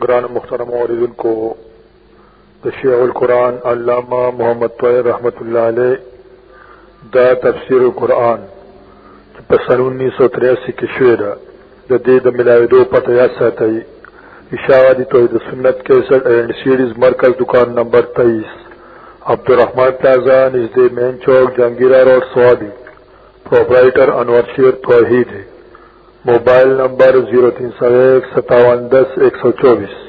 گران مخترم عوردن کو تشیع القرآن علامہ محمد طویر رحمت اللہ علیہ دا تفسیر القرآن پسن انیس سو تریاسی کی شعر د دې د ملاویدو پته یا ساتي اشاعتی توحید سنت 61 اینڈ سیریز مرکز دکان نمبر 23 عبدالرحمن پلازا نزد مین چوک جنگیرہ روڈ سوابی پروپرائٹر انور شیر توحید موبائل نمبر 03015710124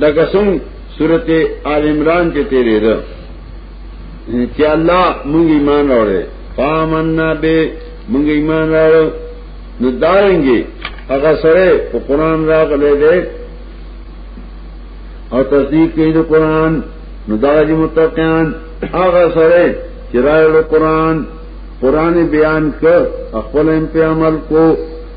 دا قسم صورت آل عمران کے تیرے دا کہ اللہ منگ ایمان روڑے فامننا بے منگ ایمان روڑے نو داریں گے اگر سرے تو قرآن را لے دے اور تصدیق کی تو قرآن نو دار جی متقیان اگر سرے چرائے قرآن قرآن بیان کر اقبال پہ عمل کو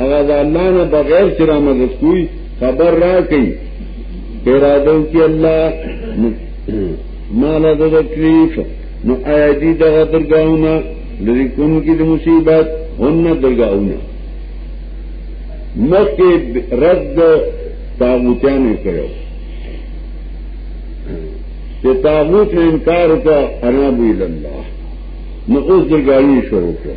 هغه د الله نه بغیر چې را مدد کوي خبر را کوي پیرادو کې الله مال د تکلیف نو آیا دې د درګاونه لری کوم کې د مصیبت هن درګاونه مکه رد تاغوتیان کړو چې تاغوت نه انکار وکړ انا بو الله نو اوس درګاوی شروع کړ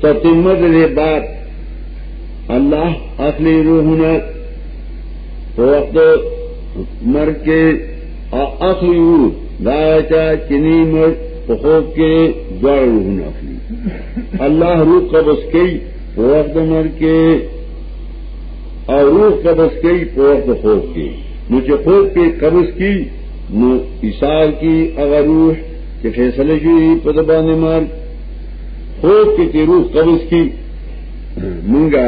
تتمت دے بات اللہ اخلی روحنا پا وقت مر کے اخلی روح داغتا چنی مر پا خوب کے دوار روحنا اخلی اللہ روح قبض کی پا وقت مر کے اور روح قبض کی پا وقت خوب کے نو چې خوب کې قبض کی نو ایثار کی اگر روح چې فیصله شوی په د باندې مار خوب کې چې روح قبض کی مونږه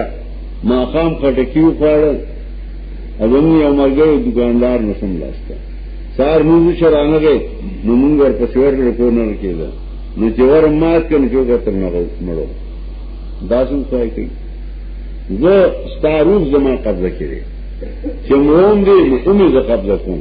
ماقام خټکی وخوړل اونی او مرګو دکاندار نسم لاسته سار موږ شرانه غي نو موږ ور پسې ورکړ کو نه کېده نو چې ور مات کنه جو کتر نه غو مړو داسم کوي کوي زه ستاروز زما قبضه کړي چې موم دې نو کومه قبضه کوم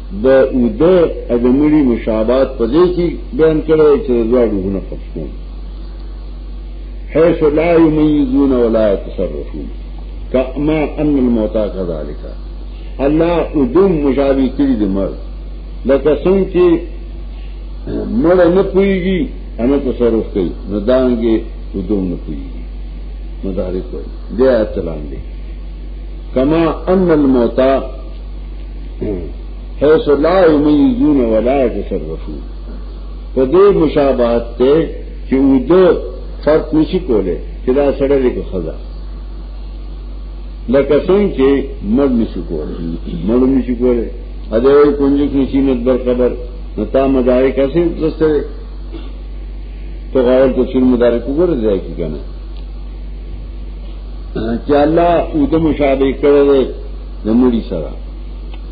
د اوده ادمړي مشابات په دې کې بیان کړی چې زړه غونه پښتون حيث لا يميزون ولا يتصرفون كما ان الموتى كذلك الله ادم مشابه کړی د مرد لکه څنګه چې مړ نه پويږي انا تصرف کوي نو دانګي ادم نه پويږي مدارک وایي دې اعلان دي کما ان الموتى حیث لا یمیزون ولا یتصرفون په دې مشابهت ته چې وده فرق نشي کوله چې دا سره دې کو خزا لکه څنګه چې مړ نشي کوله مړ نشي کوله ا دې کونجي کې شي نه بر خبر نتا مدارک اسې دسته تو غاول ته شنو مدارک وګوره ځای کې کنه چې الله او د مشابه کړو د مړي سره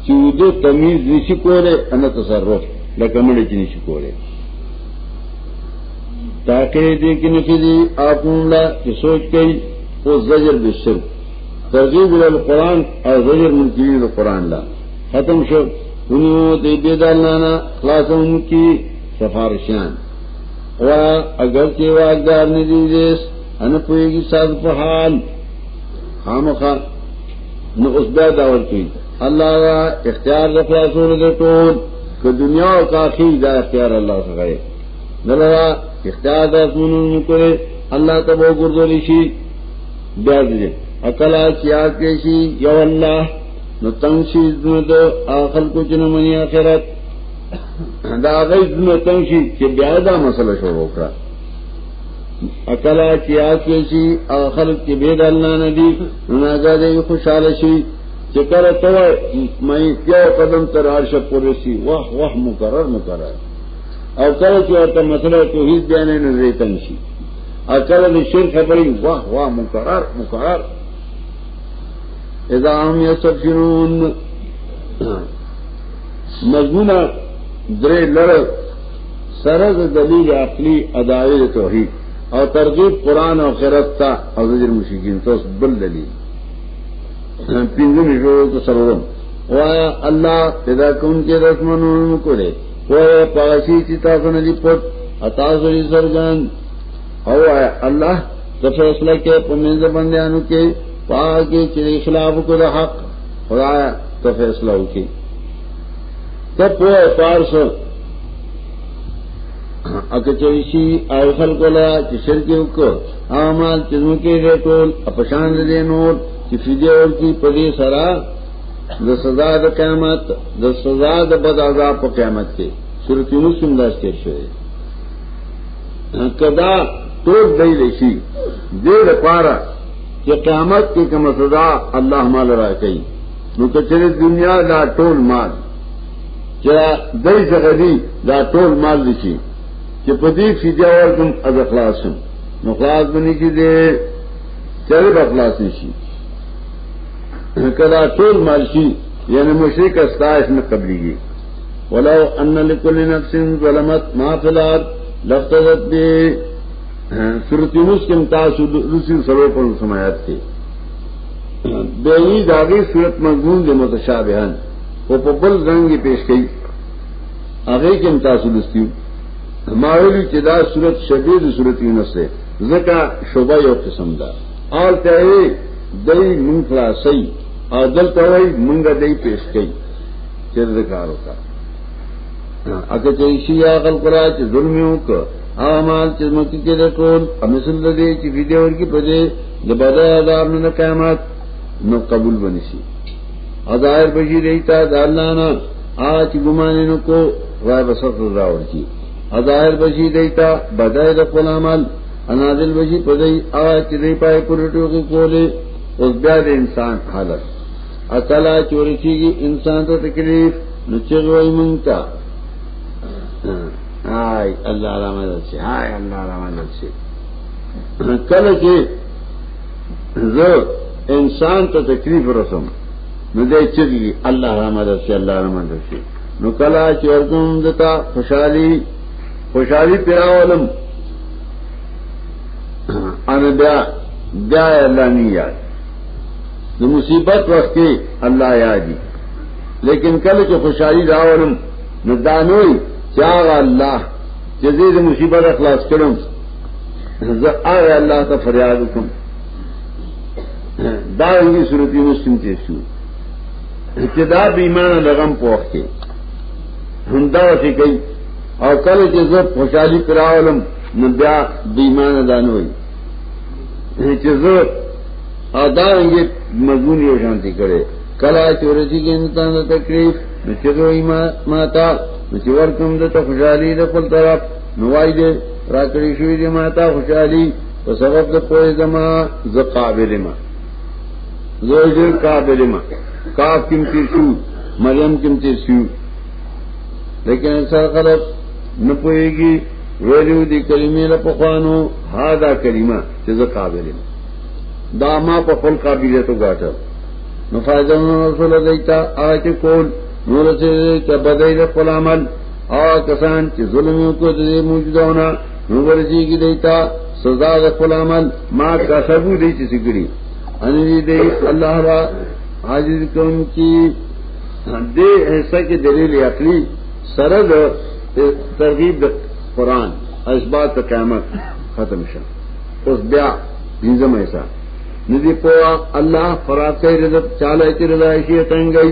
چې وده تمیز نشي کوله ان تصرف لکه مړي چې نشي کوله تاکه دې کې نشي دي اپونلا چې سوچ کوي او زجر به شر ترغیب ال قران او زجر منکرین ال قران لا ختم شو ونو دې دې دلانا خلاصون کی سفارشان او اگر چې واغدار نه دي دې ان پويږي ساز په حال خامخا نو اوس بیا دا ورکی الله دا اختیار د خلاصون دې ټول که دنیا او کافی دا اختیار الله سره دی دلوا اختیار د سونو کوي الله ته وو ګرځول شي بیا دې عقل اچیا کې شي یو الله نو تنگ شي د اخر کو جن منی اخرت دا غي د تنگ شي چې بیا دا مسله شروع کړه اکلا چې یاد شي او خلق کې به د الله نه دي نازه دې خوشاله شي چې کله ته مې یو قدم تر عرش پورې شي واه واه مکرر مکرر او کله چې ورته مسله توحید بیان نه زیتن شي او کله د شرک خبرې واه واه مکرر مکرر اذا هم یستفرون مضمون درې لړ سره د دلیل عقلی اداوی د توحید او ترغیب قران او خیرت ته او زجر مشرکین توس بل دلیل پینځه نشو ته سرورم وایا الله پیدا کون کې رسمنو کوله وایا پاسی چې تاسو نه دی پټ اتا زری سرجان او وایا الله د فیصله کې پمنځ باندېانو کې پاګه چې خلاف کو د حق خدای ته فیصله وکړي ته په پارس اکه چويشي او خلق ولا چې شرک وکړو اعمال چې نو کې دې ټول اپشان دې نور چې فدیه ور کی په دې سره د سزا د قیامت د سزا د بد عذاب په قیامت کې سورۃ یونس هم داس کې شوی کدا ټول دی لشي دې لپاره چې قیامت کې کوم سزا الله مال راکړي نو ته چیرې دنیا دا ټول مال چې دای څنګه دی دا ټول مال دي چې چې په دې فدیا ورکم از اخلاصم نو خلاص بنی کې دې چیرې په اخلاص نشي کله ټول مال شي یعنی مشرک استایش نه قبليږي ولو ان لكل نفس ظلمت ما في الارض لفتدت به سورۃ یونس کې تاسو رسول سره په سمات کې دوی داغه صورت مضمون د متشابهان او په بل ځنګ پیش کړي هغه کې تاسو لستیو ما ویلو چې دا صورت شبیه د صورت یونس ده ځکه شوبه یو قسم ده آل ته وی دای مون خلاصي او دلته وی مونږه دای پیش کړي چې ذکر وکړه اګه چې شي یا خلق را چې ظلم وکړه اعمال چې مکه کې ده ټول امثل دې چې ویډیو ورکی پدې د بدر عذاب نه قیامت نو قبول بنشي اظاهر بشي دیتا د الله نه آج ګمان نه کو وای بسط راوړ کی اظاهر بشي دیتا بدای د خپل عمل انازل بشي پدای آج چې دی پای پرټو کو کوله اوس بیا د انسان حالت اکلا چوری کیږي انسان ته تکلیف نو چغوي مونږ ته آی الله رحمت وکړي آی الله رحمت وکړي کله چې زه انسان ته تکلیف رسم نو دې چګي الله رحمت شي الله رحمت شي نو کلا چې ورتم دتا خوشحالي خوشحالي پیراولم ان بیا بیا الله نه یاد د مصیبت وخت کې الله یادي لیکن کله چې خوشحالي راولم نو دانوي چې هغه الله چې دې مصیبت خلاص کړم زه آیا الله ته فریاد وکم دا یی صورت یونس تیم ته شو چې دا به ایمان لغم پوښتې هم دا څه کوي او کله چې زه خوشحالي کراولم نو بیا به ایمان دانه وي چې زه ادا یې مضمون یو شانتي کړي کله چې ورته کې انسان ته تکلیف نو چې ایمان ماتا نو چې ورکم د خوشحالي د خپل طرف نوای دې راکړی شوې دې ما ته خوشحالي په سبب د پوهې زما ز قابل ما زوجر قابل ما کاف کم تیر شو مریم کم تیر شو لیکن اکثر خلق نه پوهیږي ویلو دي کلمې له پخوانو ها دا کلمه چې ز قابل ما دا ما په خپل قابلیت وګاټه نو فائدہ رسول الله دیتا آج کول نور سے تبدیل قلامل او کسان چې ظلم وکړي د موجودونه نو ورځي کې دیتا سزا د خپل عمل ما کسبو دی چې سګړي ان دې دې الله را حاضر کوم چې دې حصہ کې دلیل عقلی سره د ترغیب د قران اسباب قیامت ختم شه اوس بیا دینځم ایسا ندی پوا الله فراته رزق چاله چې رضایشی تنګي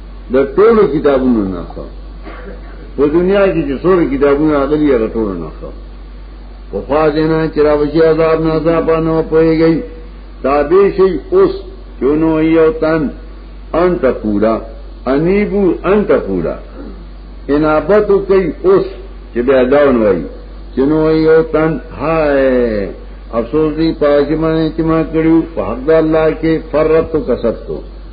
د ټولو کتابونو نه خو په دنیا کې چې څوره کتابونه اغلي هغه ټول نه خو په خوا دینا چې را وشي عذاب نه عذاب نه پويږي تابع شي اوس چونو یو تن انت پورا انیبو انت پورا انابت کوي اوس چې بیا داون وایي چونو یو تن هاي افسوس دی پاجمانه چې ما کړیو په حق الله کې فرت کسب تو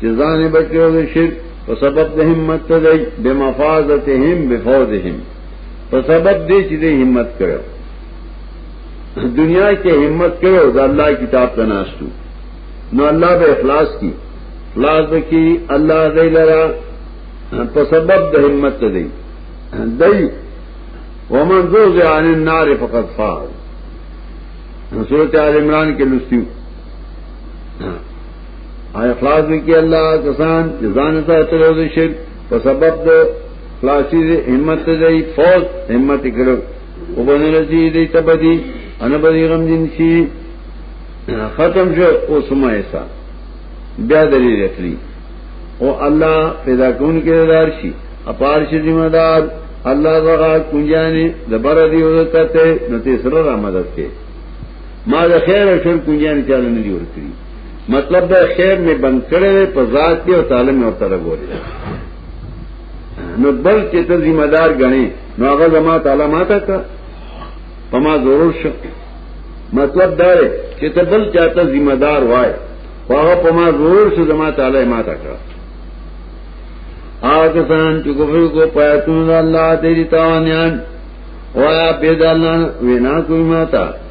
چې ځان یې بچو د شرک په سبب د همت ته دی به مفازتهم بفوزهم په سبب دې چې دې همت کړو دنیا کې همت کړو د الله کتاب ته ناشتو نو الله به اخلاص کی اخلاص به کی الله دې لرا په سبب د همت ته دی دی ومن زوز عن النار فقد فاز سورت آل عمران کے لستی آیا خلاص وی کی اللہ کسان جزان ساتلو دی شرک پا سبب دا خلاصی دی حمد دی فوز حمد کرو او بنی رسی دی تبدی انا بدی غم دین شی ختم شو او سمع ایسا بیا دلی رکلی او اللہ پیدا کون کے دار شی اپار شی ذمہ دار اللہ دغا کنجانی دبر دی او دکتے نتی سر را مدد کے ما دا خیر شر کنجانی چالا ندی ورکری مطلب دا خیر میں بند کرے ہوئے پذات کے اور تعلیم اور طرف ہو رہے نو بل کے تو ذمہ دار گنے نو اگر زما تعالیٰ ماتا کا پما ضرور شک مطلب دا ہے کہ تو بل چاہتا ذمہ دار وائے وہاں پما ضرور سے زما تعالیٰ ماتا کا آگے سان چکفر کو پایا تم اللہ تیری تاوانیان وایا بے دالان وینا کوئی ماتا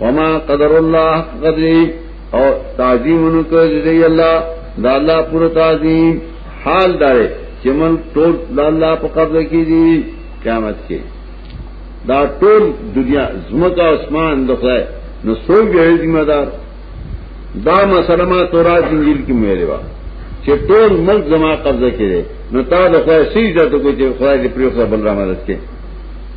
وما قدر الله قدری او تعظیم ان کو دی الله دا الله پورا تعظیم حال دار چې من ټول دا الله په قبضه کې دي قیامت کې دا ټول دنیا زمکا اسمان دخلا ہے نو سوئی بیوی ذمہ دار دا مسئلہ ما تورات انجیل کی میرے با چھے طول ملک زمان قبضہ کرے نو تا دخلا سی جاتو کو چھے خدا دی پریوخلا بل را مدد کے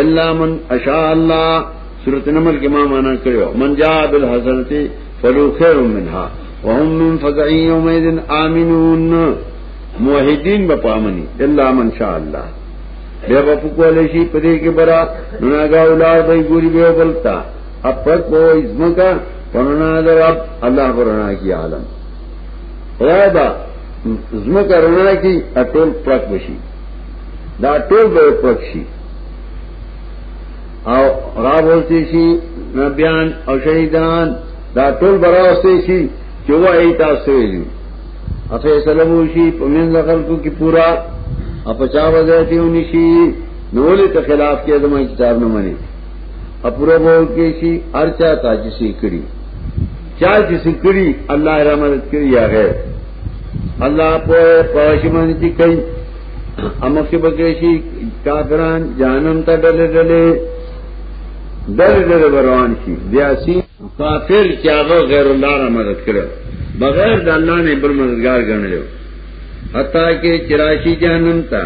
الا من اشاء الله سورۃ نمل کې ما معنا کړو من جاء بالحسنۃ فلو خیر منها وهم من فزع یومئذ امنون موحدین به پامني الا من شاء الله بیا په کوله شي پدې کې برا ناګا اولاد به ګوري به بلتا اپر کو ازمکا پرنا در رب الله پرنا کی عالم خدای دا زمکا رنا کی اټول پرک بشي دا ټول به پټ شي او را بولتی شي نبيان او شهیدان دا ټول براوستي شي چې وایي تاسو ویلو افیصله وو شي په من خلکو کې پورا اپچا وځي ونی شي نولې ته خلاف کې دمه کتاب نه مني اپورو وو کې شي ارچا تاجسي کړی چا چې سکړي الله یې رحمت کړی یا غیر الله په پښمان دي کوي امر کې بګېشي کافران جانم ته ډلې ډلې ډلې ډلې روان شي بیا سي کافر چې هغه غیر الله را مدد کړو بغیر د الله نه بل مددگار ګڼل حتا کې چرایشي جانم ته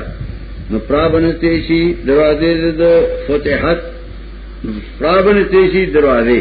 نو پرابنته شي دروازې د فتحت پرابنته شي دروازې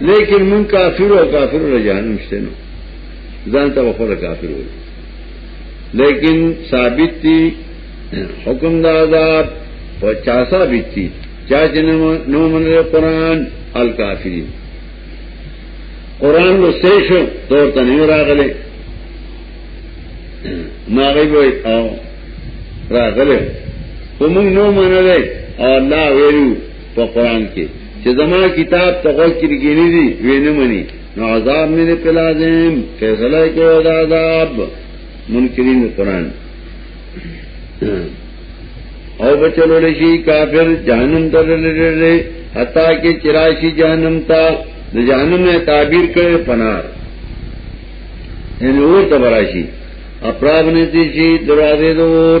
لیکن من کافر او کافر له جهنم شته نو ځان ته وفر کافر وي لیکن ثابت دي حکم د عذاب په چا ثابت دي چا چې نو من قرآن الکافرین قرآن لو سه شو تور ته نه راغله ما غیب وي او راغله کوم نو منلې او الله ویلو په قران کې چې زما کتاب ته غوږ کې لګینې دي وینې مني نو عذاب مې نه پلازم فیصله کوي دا عذاب منکرین قران او بچلو لشي کافر جهنم ته لري حتا کې چرایشي جهنم ته د جهنم نه تعبیر کړي پنار یعنی اور ته براشي اپراب نه دي شي دروازې دور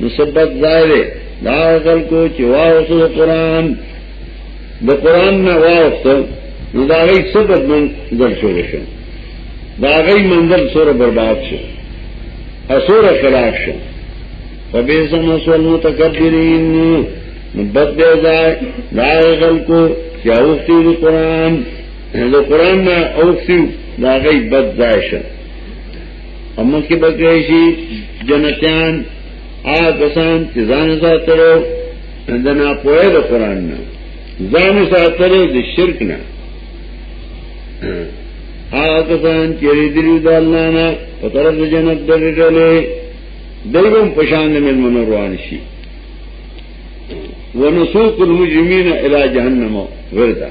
نسبت ظاهره دا اصل کو چې واوسو قرآن د قرآن نه واوسو نو دا غي سبب من ځل شو شو دا غي منزل سره برباد شو اسور خلاف شو فبئس مثوى المتكبرين نبت بے ځای دا اصل کو چې اوختي د قرآن د قرآن نه اوختي دا غي بد ځای شو امن کې بکړې شي جنتیان هغه کسان چې ځان ساتلو د نه پوهه د قران نه ځان ساتلو د شرک نه هغه کسان چې دې د الله نه په طرف د جنت درېدلې دغم پشان نه من روان شي ونسوق المجرمين الى جهنم وردا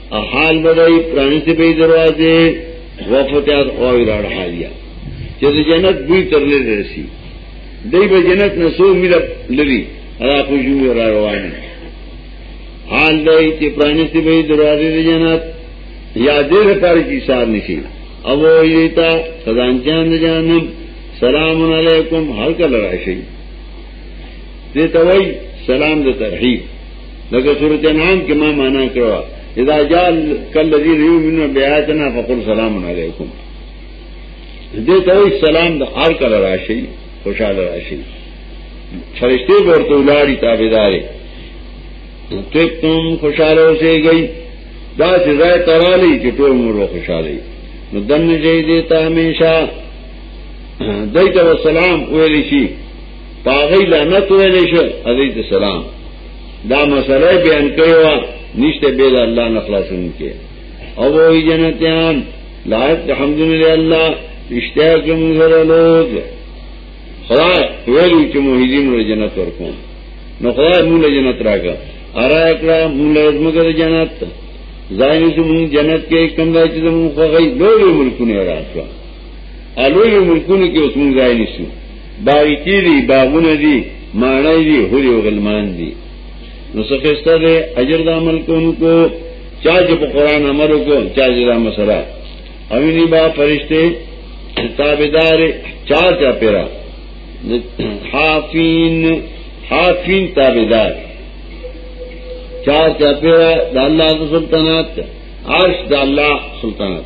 حال بدای پرانی سے بے دروازے وفتحات خواوی راڑ حالیا چه دا جنت بوی تر لر رسی دی با جنت نسو مل لری را خوشوی را روانی حال دای چه پرانی سے بے دروازے دا جنت یا دیر پاری چی سار نشی او ایتا خزانچان دا جانم سلام علیکم حلق لراشی دیتا وی سلام دا ترحیب لکه صورت انعام کې ما معنا کړو اذا جال کلذي ريو منه بیاتنا فقل سلام علیکم دې ته وي سلام د هر کله راشي خوشاله راشي فرشتي ورته ولاري تابعداري ته تم خوشاله اوسې گئی دا چې ځای ترالي چې ټول مور خوشاله نو دنه جې دې ته هميشه دایته والسلام ویل شي پاغی لعنت ویلې شو حضرت سلام دا مسله بیان کړو نشته به الله نه خلاصون کې او وی جنتیان لایق الحمدلله الله اشتیا کوم سره لوګ خدا ویلو چې موهیدین له جنت ورکوم نو خدا موږ له جنت راګه ارا اکرا موږ له زمګر جنت ځای زمون جنت کې کم ځای چې زمون خوغې لوی ملکونه راځه الوی ملکونه کې اوس موږ ځای نشو باغیچې دي، باغونه دي، ماڼۍ دي، حورې او غلمان دي. نو څه ښایسته دی اجر د عمل کوونکو چا چې په قرآن عمل وکړو چا چې دا مسله او یې با فرشته تابعدار چا چا پیرا حافین حافین تابعدار چا چا پیرا د الله سلطنت عرش د الله سلطنت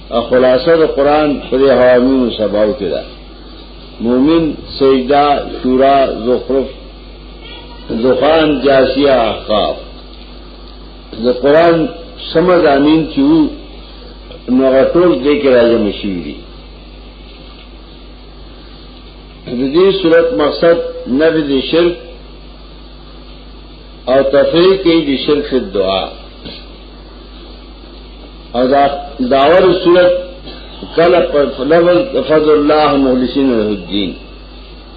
خلاصه د قران په دې حوامینو سباو کې ده مومن سیدا شورا زخرف دخان جاسیه احقاف د قران سمد امین چې نو غټول دې کې راځي مشي دي د دې صورت مقصد نبی د شرک او تفریق کې د شرک دعا او دا داور صورت کله په لفظ فضل الله مخلصین له الدين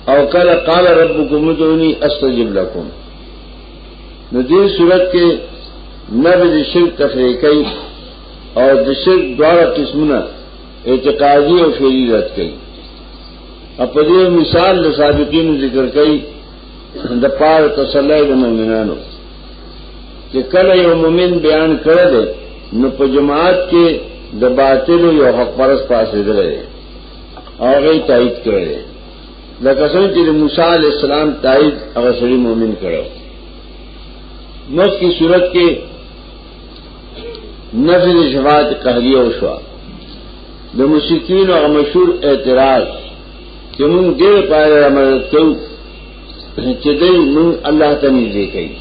او کله قال ربكم ادعوني استجب لكم نو دې صورت کې نبی د شرک تفریق کوي او د شرک دواړه قسمونه اعتقادي او فعلی رد کوي په دې مثال د سابقینو ذکر کوي د پاره تسلی د مؤمنانو چې کله یو مؤمن بیان کړی دی نو په جماعت کې د باطل یو حق پرس پاسې دی او غي تایید کړی دی لکه څنګه چې موسی علی السلام تایید هغه سړي مؤمن کړو مخ کی صورت کې نفی د شفاعت قهریه او شوا د مشکین او مشهور اعتراض چې موږ ډېر پایره مدد کوو چې دوی مونږ الله ته نږدې کوي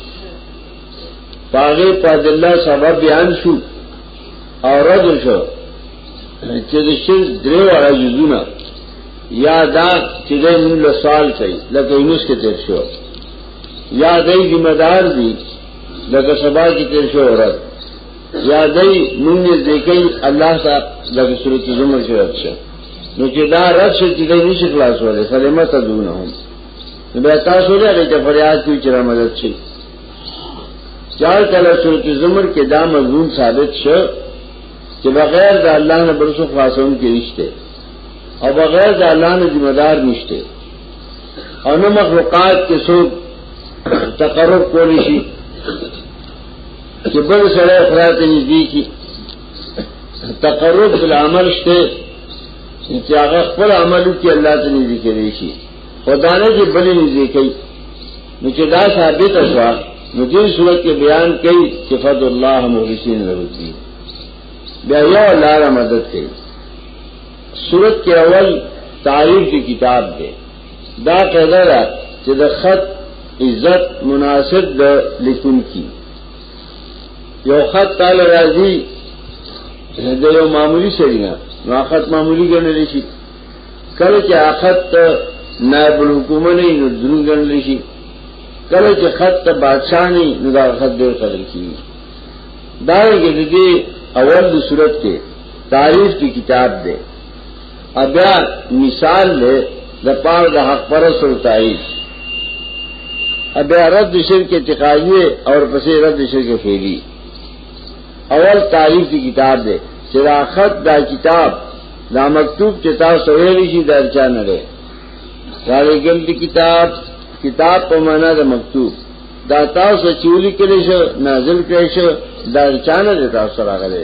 پاغه پد الله سبب بیان شو او رد شو چې د شرک درې وړه جزونه یا دا چې دوی مونږ له سوال کوي لکه یونس کې تیر شو یا دوی ذمہ دار دي لکه سبا کې تیر شو رد یا دوی مونږ دې کوي الله ته لکه سورۃ زمر کې راځي نو چې دا رد شي چې دوی نشي خلاصولای فلمه تدونهم نو بیا تاسو لري چې فریاد کوي چې مدد شي چار کله سورۃ زمر کې دا مضمون ثابت شو چې بغیر د الله نه بل څه خلاصون کې نشته او بغیر د الله نه ذمہ دار نشته او نو مخلوقات کې څوک تقرب کولی شي چې بل سره خدای ته نږدې کی تقرب بالعمل شته چې هغه خپل عمل کې الله ته نږدې کېږي شي خدانه چې بلې نږدې کوي نو چې دا ثابت شوه نو دې صورت کې بیان کوي چې فضل الله مخلصین له دې بیا یو لار مدد کوي صورت کې اول تعریف دی کتاب دی دا قاعده ده چې د خط عزت مناسب د لیکون کی یو خط تاله راځي د یو معمولی سړی نه نو خط معمولی ګڼل شي کله چې خط نائب الحکومه نه نو درو ګڼل شي کله چې خط ته بادشاہ نه نو دا خط ډیر قدر کیږي دا یې د اول د صورت کې تعریف کی کتاب ده ابیا مثال لے دا پار دا حق پر سلطائی ابیا رد شرک اعتقادی اور پسی رد شرک فیلی اول تعریف کی کتاب دے چراخت دا کتاب دا مکتوب چتا سویلی شی دا ارچا نرے سارے گل دی کتاب کتاب پا مانا دا مکتوب دا تاسو چولی کلی شو نازل کلی شو دا ارچا نرے تاسو راگلے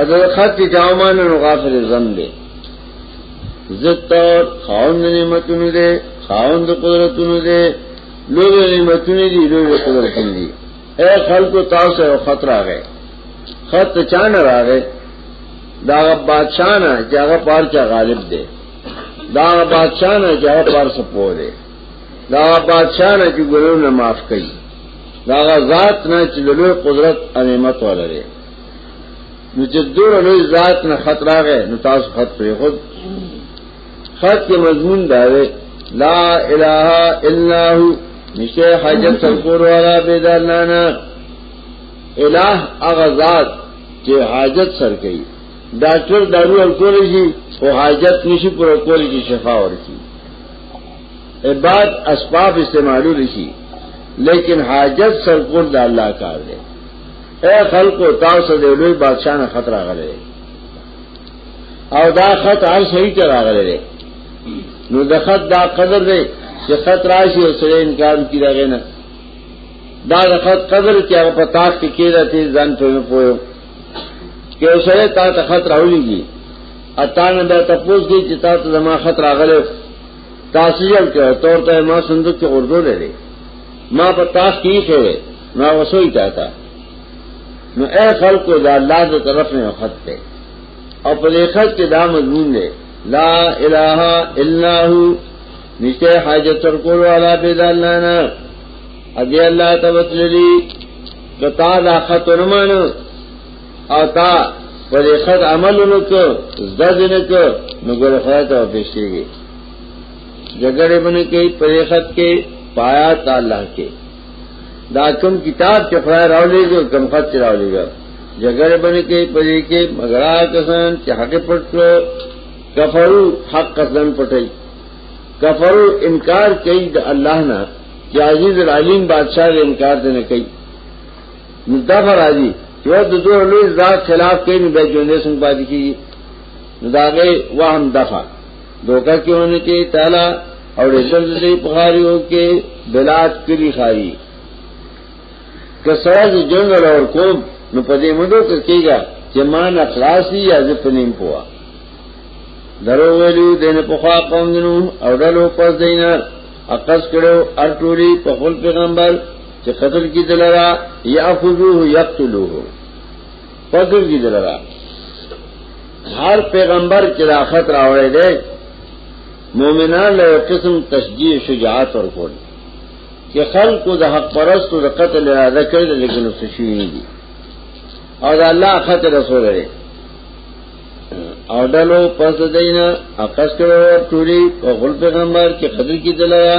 اذا خط جامان نو غافل زم دے عزت اور خاون نعمتونو دے خاون قدرتونو دے لوگ نعمتونو دی لوگ قدرتونو دی اے خلق و تاس ہے خط را گئے خط چان را گئے دا بادشاہ نا جاگا پار چا غالب دے دا بادشاہ نا جاگا پار سپو دے دا بادشاہ نه چې ګناونه معاف کړي دا ذات نه چې له قدرت او نعمت ولري نو چې دور له ذات نه خطر راغی نو تاسو خط پر خود خط کې مضمون دا دی لا اله الا هو نشه حاجت سرکور والا بيدلنا الہ هغه ذات چې حاجت سر کوي ډاکټر دارو ورکول شي او حاجت نشي پر کول کې شفا ورکړي عباد اسباب استعمالو لشی لیکن حاجت سرکول دا اللہ کار دے اے خلق و تاو سے دے لوی بادشاہ نے خط راغ لے او دا خط ہر صحیح تے راغ لے نو دا خط دا قدر دے کہ خط راشی اور سرے انکار کی دا غینا دا دا خط قدر کیا پتاک کی کیرہ تے زن پہ میں پوئے کہ اسرے تا تا خط راولی گی اتانه دا تپوس دی چې تاسو زما خط راغله تاسو یې کړو تور ته ما صندوق کې اردو لري ما په تاس کې شوی ما وسوي تا تا نو اے خلکو دا الله دې طرف نه خط ته او په دې خط کې دا مضمون دی لا اله الا هو نشته حاجت تر کول والا به د الله نه اجي الله توتلی کتا دا خط نه مانو او تا پر خد عملونو کو زدد نه کو نو ګور خدای ته پېښېږي جګړه باندې کې پر خد کې پایا تعالی کې دا کوم کتاب چې خدای راولې جو کوم خط چې راولې جو جګړه باندې کې پر کې مگر کسان چې حق پټ کړو کفرو حق قسم پټي کفرو انکار کوي د الله نه چې عزیز العلیم بادشاہ انکار نه کوي مدافع راځي یو د دوه لوی ذات خلاف کوي نو به ژوندې څنګه پاتې کیږي نو داغه وهم دفع دوکه کیونه کې تعالی او رسل دې پخاریو کې بلاد کلی خاري که سره د جنگ اور کوم نو پدې مدو کې کېږي چې مان اخلاصي یا ز پنیم پوا درو ویلو دین په خوا قوم دینو او ډلو پس دینه اقص کړو ارټوري په خپل پیغمبر چې قتل کی دلرا یاخذوه یقتلوه قتل کی دلرا هر پیغمبر چې راخت راوړی دی مومنان له قسم تشجیع شجاعت ورکول چې خلکو د حق پرستو د قتل اراده کړل لیکن څه شي نه دي او دا الله خط رسول لري او دلو پس دینا اقص کرو ټولی او غل پیغمبر چې قدر کی دلایا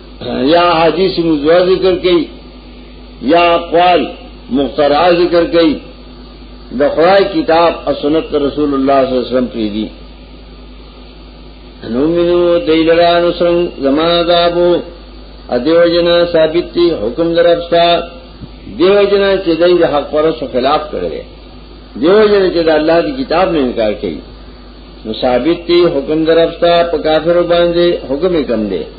یا حدیث مزوا ذکر کئی یا اقوال مخترا ذکر کئی دخرائے کتاب اسنت رسول اللہ صلی اللہ علیہ وسلم کی دی نومنو دیلرا نسرنگ زمان عذابو ادیو جنا ثابت تی حکم در افستا دیو جنا چی دی دا حق پرس و خلاف کرده دیو جنا چی دا اللہ دی کتاب نے انکار کئی نو ثابت تی حکم در افستا پا کافر باندے حکم کم دے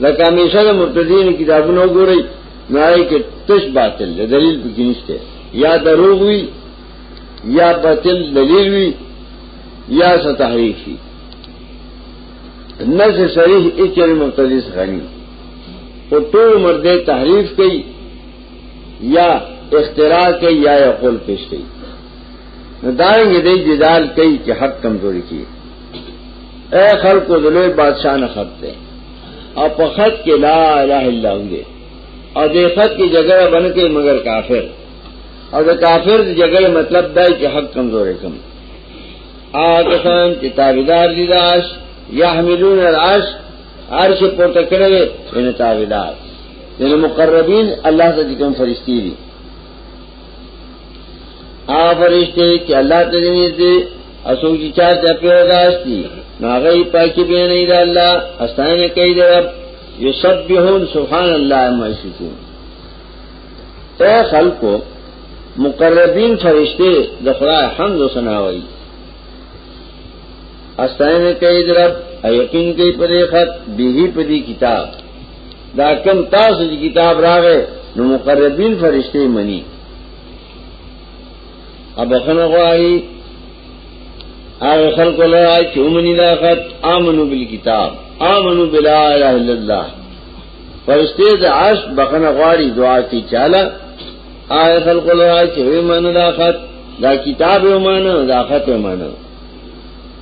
لکه همیشه د مرتدین کتابونه وګورئ نو هغه کې تش باطل د دلیل پکې نشته یا دروغ وي یا باطل دلیل وي یا ستحریف وي نس صریح اچر مرتدی غنی او ټول مرده تحریف کوي یا اختراع کوي یا یقول پیش کوي نو دارنګ دې جدال کوي چې حق کمزوري کی اے خلق او ذلوی بادشاہ نه خط ده او په خط کې لا اله الا الله او دې خط کې جګړه بنکه مگر کافر او د کافر د جګړې مطلب دا چې حق کمزورې کم هغه سان چې تابعدار دي داش يحملون العرش عرش پورته کړل ان تابعدار یعنی مقربین الله ته کوم فرشتي دي هغه فرشته چې الله ته نږدې اسو چې چا چا په راستي ناغه پاکي به نه دی الله استاینه کوي دی رب یسبحون سبحان الله ما یشکون اے خلقو مقربین فرشته د خدای حمد و ثنا وایي استاینه کوي دی رب یقین کوي په دې خط به په دې کتاب دا کم تاسو چې کتاب راغې نو مقربین فرشته منی اب خنه غواړي هغه خلق له چې ومني دا خط امنو بالکتاب امنو بلا اله الا الله فرشته د عرش بخنه غواړي دعا کی چاله آیا خلق له چې ومنه دا خط دا کتاب ومنه دا خط ومنه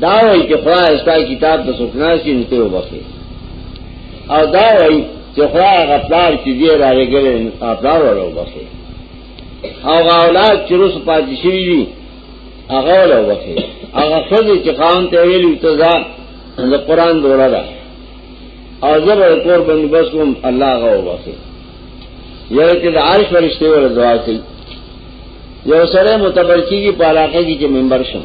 دا وای چې خدای استا کتاب د سکنا شي نو ته وبخي او دا وای چې خدای غفار چې دی را لګره غفار ورو وبخي او اولاد چې روس پاتې شي دي هغه ورو وبخي هغه خزه چې خان ته ویلو ته ځا د قران دوره ده او زه به کور باندې بس کوم الله غو وبخي یو چې د عرش فرشته ور دعا کوي یو سره متبرکی کی پالاقه کی چې منبر شم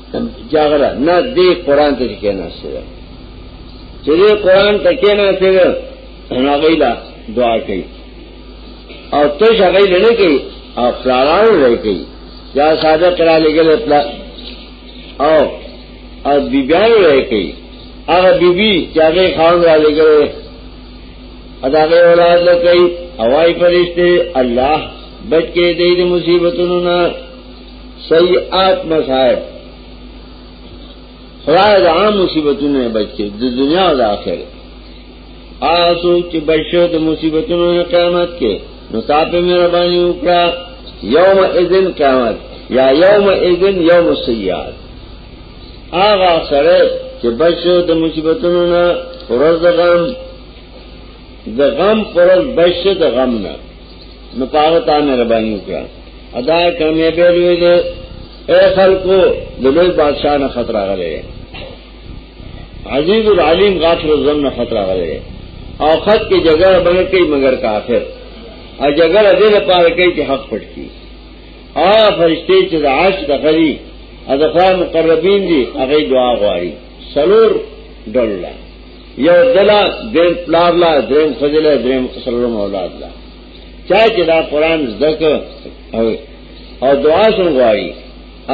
جاغلا نه دې قران ته کې نه سره چې دې قران ته کې نه سره نه غیلا دعا کوي او ته شغې نه کوي او پلان لري کوي یا ساده کرا لګل پلا او او بیبیان لري کوي هغه بیبي چې هغه خان را لګل اداغه اولاد لکې هواي فرشته الله بچ کې دې مصیبتونو نه سیئات مصائب خدای د عام مصیبتونو نه بچ کړي د دنیا او د آخرت آسو چې بشو د مصیبتونو نه قیامت کې نو صاحب مهرباني وکړه یوم اذن قیامت یا یوم اذن یوم سیئات آغا سره چې بشو د مصیبتونو نه ورځ غم د غم پرل بشو د غم نه نو پاغه تا مې ربانی وکړه ادا کمې به لوي دې اے خلکو د لوی بادشاہ نه خطر راغلی عزیز العلیم غافر الذم نه خطر راغلی او خط کې جګړه بنه کوي مگر کافر او جګړه دې لپاره کوي چې حق پټ کی او فرشتي چې د عاش د غري اذفار مقربین دي هغه دعا غواړي سلور ډول یو دلا دین پلار لا دریم خزل دریم سلام اولاد لا چا چې دا قران زدک او او دعا څنګه غواړي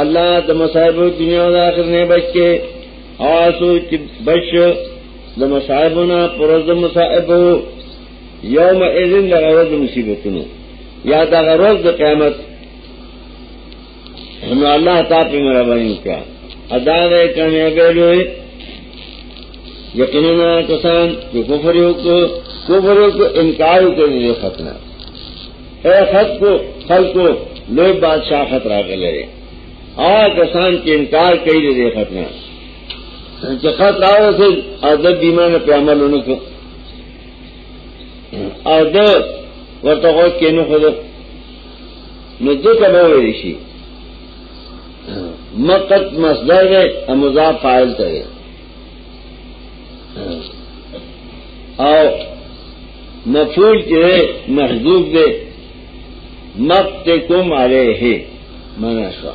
الله د مصائب دنیا او آخرت نه بچي او اسو چې بچ د مصائبنا پرز مصائب یوم اذن لغرض مصیبتونو یا دا غرض د قیامت نو الله تعالی په مهرباني وکړه ادا دې کنه بیلوي یقینا کسان چې کفر یو کو کفر یو کو انکار کوي دې ختمه اے خط کو خلق کو لوی بادشاہ خطر راغلې آ کسان چې انکار کوي دې ختمه چې خط راوځي او د بیمانه په عملونو کو او د ورته وکینو خو نو ځکه به ویل شي مقت مصدر دی او مضاف فاعل ته دی او مفعول چې محذوب دی مقت کوم علیه معنا شو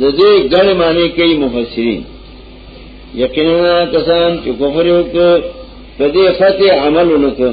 د دې ګڼ معنی کوي مفسرین یقینا کسان چې کفر وکړ په دې فتح عمل وکړ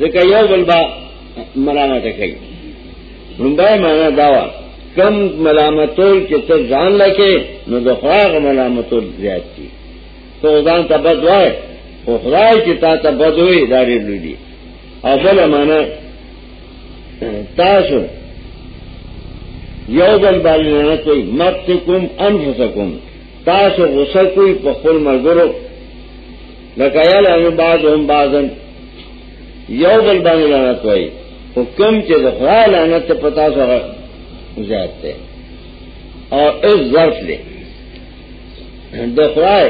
ځکه یو بل با ملامت کوي همدا معنا دا و کم ملامتول چې ته ځان لکه نو د خدای ملامتول زیات دي ته ځان ته بد وای او خدای چې تا ته بد وي دا لري دي او بل معنا تاسو یو بل باندې نه کوي مت کوم انفسکم تاسو غصه کوي په خپل مرګرو لکه یاله بعضهم بعضن یو بل باندې لعنت وای او کم چې د خدای لعنت ته پتا سره زیات ده او اس ظرف دی د خدای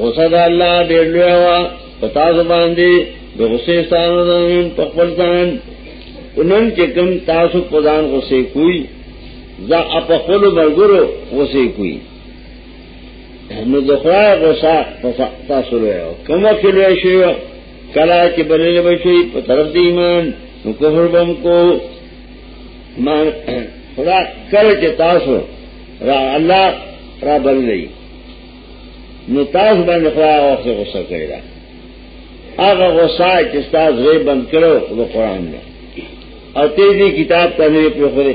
غصه د الله ډېر لوی وا پتا زبان دی د غصې ستانو زمين په خپل ځان انن چې کم تاسو په ځان غصې کوی ځا په خپل مرګرو غصې کوی نو د خدای غوسه تاسو له کومه کې لوي شي کله چې بلل بشي په طرف د ایمان نو کفر بم کو ما خدا کله چې تاسو را الله را بللی نو تاسو باندې خدای اوسه غوسه کوي دا هغه غوسه چې تاسو یې بند کړو د قران نه او تیزی کتاب ته نه پرخره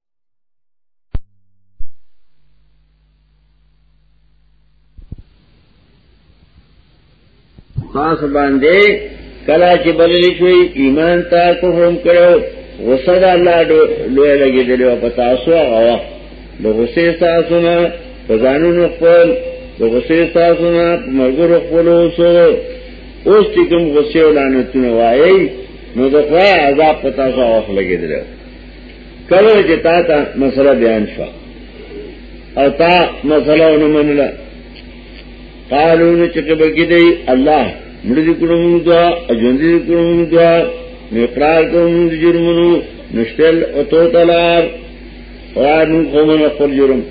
خاص باندې کلا چې بللی شوی ایمان تا کوم کړو غصه د الله لوی لګیدلی او پتا سو هغه د غصې تاسو نه ځانونو خپل د غصې تاسو نه مرګرو خپل اوسو اوس چې کوم غصې ولانه تونه وایي نو د خدای عذاب پتا سو هغه لګیدلی کله چې تا ته مسله بیان شو او تا مسله ونه منله قالو نو چې کبه کې دی الله مړ دې کړو موږ دعا اجن دې کړو موږ دعا اقرار کړو موږ جرمونو نشتل او تو تلار قرآن قومن خپل جرم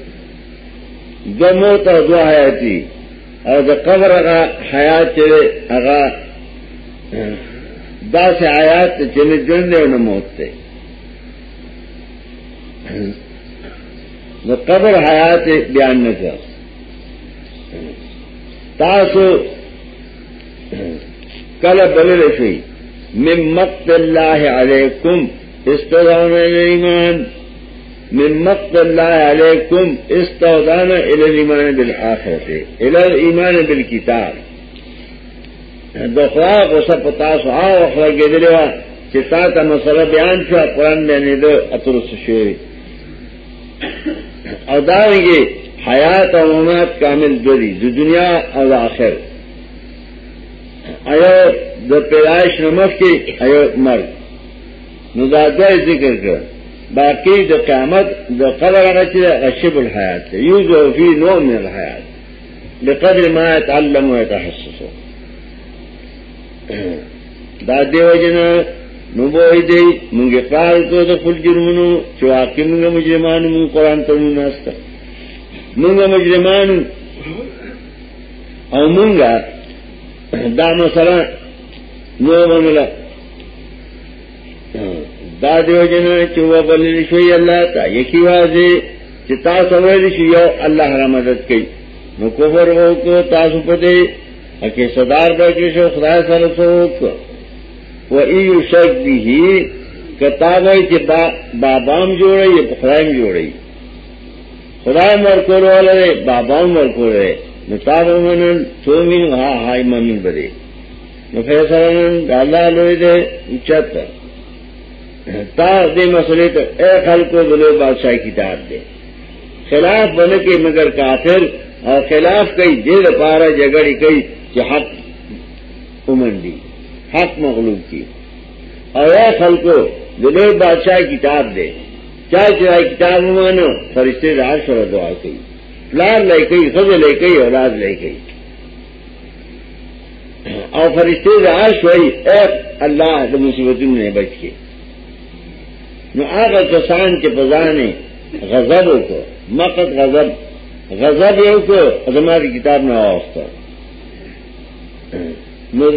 دو موت او دو حیاتی او د قبر هغه حیات چې هغه دا سه آیات چې نه ژوند نه موت ته نو قبر حیات بیان نه کړ تاسو کله بلل شي من مقت الله علیکم استودان ایمان من مقت الله علیکم استودان الى الايمان بالاخره الى الايمان بالكتاب د خوا غوسه په تاسو او خوا کېدلې و چې تا ته مسله بیان شو قرآن بیانې دو اترو څه شوی او دا ویږي حیات او ممات کامل دوی د دنیا او د آخر ایو د پیدائش نمخ کې ایو مرګ نو دا دوی ذکر کړ باقی د قیامت د قبر هغه چې غشب الحیات یوزو فی نوم الحیات بقدر ما يتعلم ويتحسسه دا دیو جنا نو بوئی دی مونږه پال کو د خپل جرمونو چې واقع مونږه مجرمان مون قران ته نه نسته مونږه مجرمان او مونږه دا مثلا نو منله دا دیو جنا چې وبلل شوی الله ته یکی واځي چې تاسو ویل شي یو الله را مدد کوي نو کفر وکړو تاسو په دې اکه صدر به کې شو خدای سره څوک و ایو شک به کتاب وي چې بابام جوړي په خدایم جوړي خدای مر کول ولې بابام مر کول نو تاسو منن څو مين ها هاي مامين بده نو فیصله نن الله لوی دې چت تا دې مسئلې ته اے خلکو دلو بادشاہ کتاب دې خلاف باندې کې مگر کافر او خلاف کوي دې لپاره جګړې کوي چې حق اومندي حق مغلوب کی او اے خلکو دلو بادشاہ کتاب دې چا چې کتاب ومانو فرشته دار سره دعا کوي پلار لای کوي خزه لای کوي اولاد لای کوي او فرشتے زہار شوئی اے اللہ دا مصیبتون نے بچ کے نو آغا کسان چے پزانے غضب ہو کو مقت غضب غضب ہو کو ازماری کتاب نو آوستا نو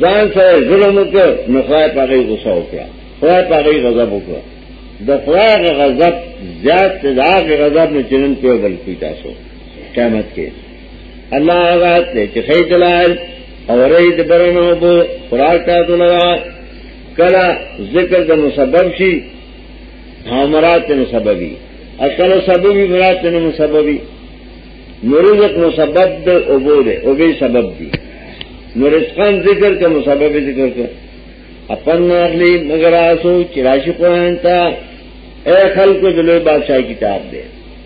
ځان سره ظلم وکړ نو خدای په غي غوسه وکړ خدای په غي غضب وکړ د خدای غضب زیات د هغه غضب نه چنن په بل کوي تاسو قیامت کې الله هغه دې چې خې دلال او رې د برنو بو خوراک تاسو لگا کلا ذکر د مسبب شي حامرات نو سببي اصل سببي مراد نو سببي نورزق نو سبب د او بو دې او به سبب دي نورسقان ذکر کا مسبب ذکر کا اپن ناغلی مگر آسو چراشی قرآن تا اے خلق دلوی بادشاہ کتاب دے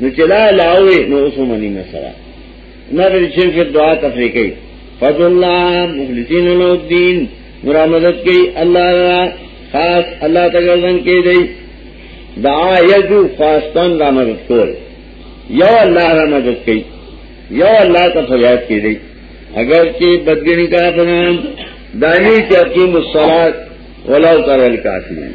نو چې لا لاوي نو اوس منی نه سره نه د شرک دعا تفریح کوي فضل الله مخلصین له دین نور مدد کوي الله را خاص الله تګردن کوي دی دعا یجو خاصتن را مدد کول یو الله را مدد کوي یو الله ته فریاد کوي دی اگر چې بدګنی کا بنام دانی چې اقیم الصلاۃ ولو تر الکافرین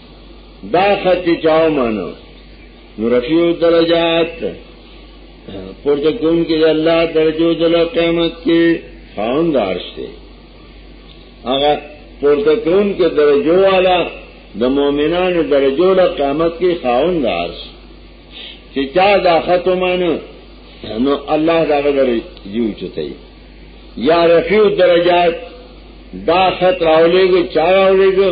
دا خط چاو مانو نو رفیع درجات پورته کوم کې الله درجو د قیامت کې خاون دارشته هغه پورته کوم کې درجو والا د مؤمنانو درجو له قیامت کې خاون دارش چې چا دا ختم مانو نو الله دا غدر یو چته یا رفیع درجات دا خط راولېږي چا راولېږي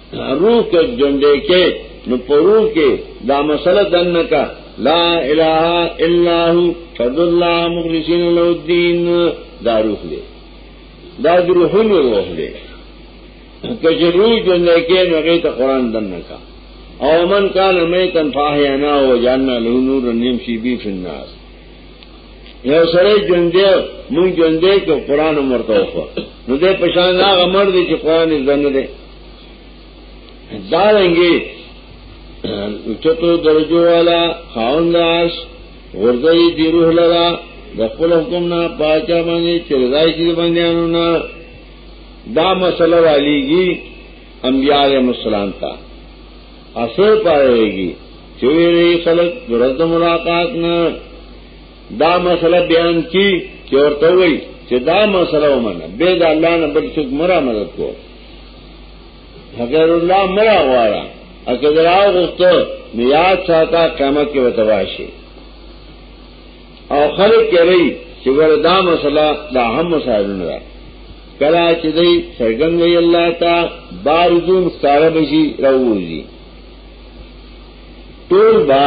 روح که جنده که نو په روح کې دا مسله دنه کا لا اله الا هو فضل الله مخلصین له الدين دا روح دی دا روحونو روح دی کچه روح جنده کې نو هغه ته قران دنه کا او من کان میتن فاحیانا و جاننا له نور نمشي بی فی الناس یو سره جنده مون جنده کو قران مرتوفه نو دې پشان هغه مرد چې قران یې زنه دارنګي چتو درجو والا خاوند عرش ورځي دی روح لرا د خپل حکم نه پاچا باندې چې رضا یې دې باندېانو نه دا مسله رالیږي انبیاء علیهم السلام ته اثر پایږي چې ویری خلق ورځ ملاقات نه دا مسله بیان کی چې ورته وایي چې دا مسله ومنه به دا الله نه بل څوک مرا مدد کوي غیر الله مرا غوارا اکه دراو غستو نیاد ساتا قیمت کې وتواشي او خلک کوي چې وردا مسله دا هم مسائل نه ده کله چې دی سرګن وی الله تا بارزون ستاره بشي راوځي ټول با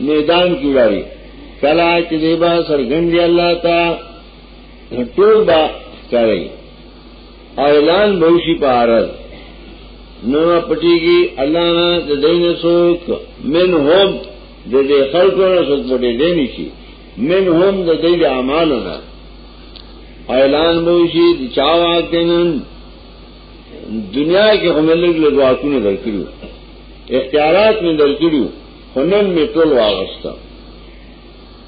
میدان کې وړي کله چې دی با سرګن دی الله تا ټول با کرے او اعلان بوشی پا عرض نما پٹی گی اللہ نا ددین سوک من هم ددی خلقو نا سوک پٹی دینی شی من هم ددی دی عمالو نا اعلان بوشی دی چاو آگ دینن دنیا کې هم لږ لږ واکونه درکړو اختیارات مې درکړو خنن مې ټول واغسته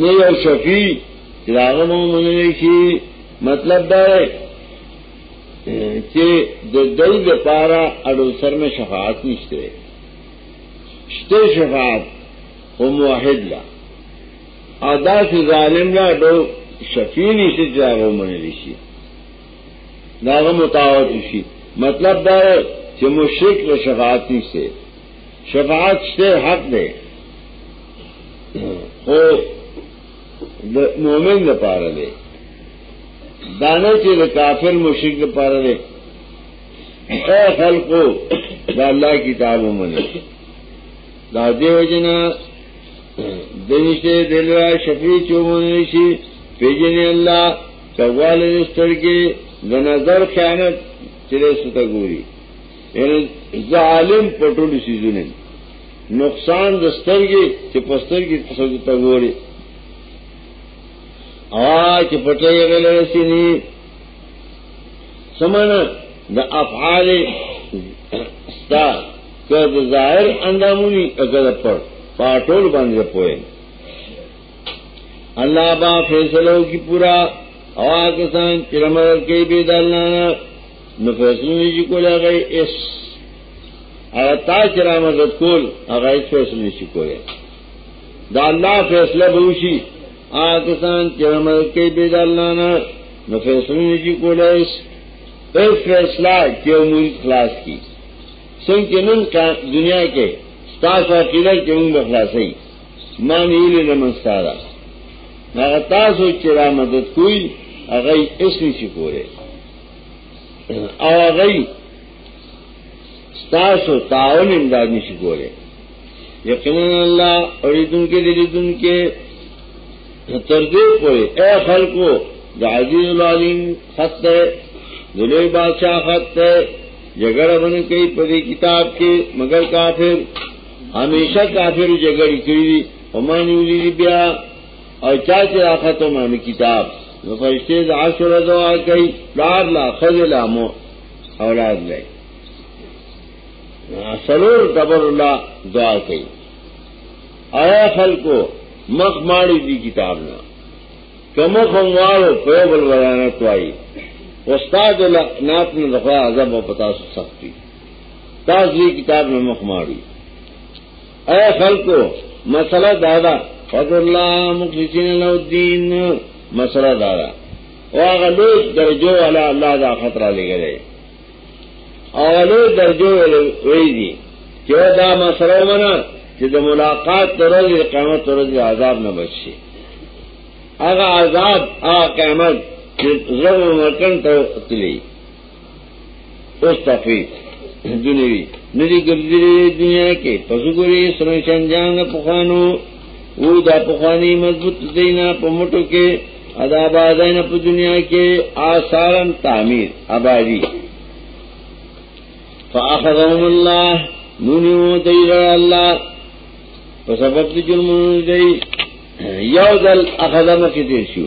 نه یو شفیع چې هغه مو منل شي مطلب دا دی چې د دې لپاره اړو سر مې شفاعت نشته شته شفاعت او موحد لا ادا چې ظالم لا دو شفیع نشي چې هغه منل شي داغه متاوت شي مطلب دا چې مشرک له شفاعت نشته شفاعت شته حق دی خو د مؤمن لپاره دی دانه چې د کافر مشرک لپاره دی اے خلقو دا الله کتاب ومنه دا دیو جنا دنشته دلوا شفیع چومونه شي پیجن الله کواله سترګې د نظر خیانت چې له ستګوري ظالم پټول سیزونه نقصان د سترګې چې پسترګې څنګه ته ووري ا چې پټه یې غلې سینې سمانه د افعال ستا که د ظاهر اندامونی اگر پر پاټول باندې پوهه الله با فیصلو کی پورا اواکسان چرمر کی بیدالنا نو فیصلو نیچی کول اغای اس اغا تا چرا مدد کول اغای اس فیصلو نیچی کول دا اللہ فیصلہ بوشی آکسان چرا مدد کئی بید اللہ نا نو فیصلو نیچی کول اس اس فیصلہ کیو مرید خلاص کی سنگ چنن دنیا کے ستاسو عقیدہ کې موږ بخلاصي ما نه یې لمن ستاره هغه تاسو چې را مدد کوی هغه اسنی شي کوله او هغه تاسو تعاون امداد نشي کوله یقینا الله اوریدونکو دې لیدونکو تر دې پورې اے خلکو د عزیز العلیم خط ہے دلوی بادشاہ خط ہے جګړه باندې کوي په دې کتاب کې مگر کافر همیشه کافر جګړه کوي او مانی ولې بیا او چا چې راخته مې کتاب نو فرشته د عشر دعا کوي پلار لا خذل مو اولاد لای سلور تبر الله دعا کوي آیا خلکو مخ ماړي دي کتاب نه کوم خموارو په بل ورانه توای استاد لقنات نه دغه عذاب او پتا سختي تاسو کتاب نه مخ ماړي اے خلقو مسئلہ دادا فضل اللہ مخلصین اللہ الدین مسئلہ دادا او آغا لوگ درجو علا اللہ دا خطرہ لے گلے او لوگ درجو وی دی کہ او دا مسئلہ منا کہ دا ملاقات ترز قیمت ترز عذاب نہ بچے آغا عذاب آغا قیمت ضرور مرکن تو تلی اوس تفوی دنیوی ندی گردی دنیا کې پسو ګوري سره چنجان د پخوانو او دا پخوانی مضبوط دینا په موټو کې ادا بازان په دنیا کې آثارن تعمیر آبادی فاخذهم الله نونیو دیر الله په سبب د جرمونو دی یو ځل اخذمه کې دي شو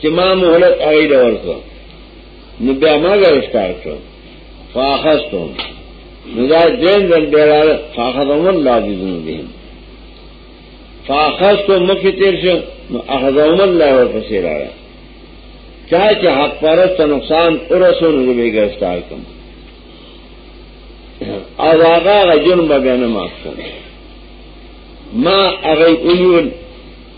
چې ما مهلت هغه ډول کو نو بیا ما ګرفتار شو فاخستم نو دا دین دل بیا فاخذهم الله بذنوبهم فاخستم مخی تیر شو نو اخذهم الله ورپسې راغی چا چې حق پرست نقصان ورسو نو به ګرفتار کوم او هغه جنب بیان ما ما هغه اولول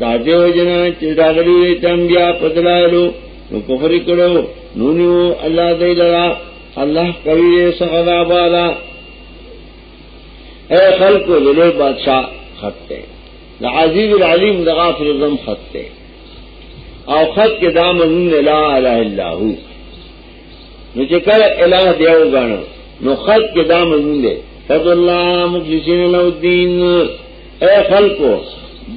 دا دیو جنا چې راغلی وي تم بیا پدلایلو نو کفر کړو نو نیو الله دې لرا الله کوي یې سغدا بالا اے خلقو دلو بادشاہ خط ته د عزیز العلیم د غافر الذم خط ته او خط کې دا مضمون لا اله الا هو نو چې کله الہ دیو غاڼو نو خط کې دا مضمون دی فضل الله مخلصین له الدین اے خلقو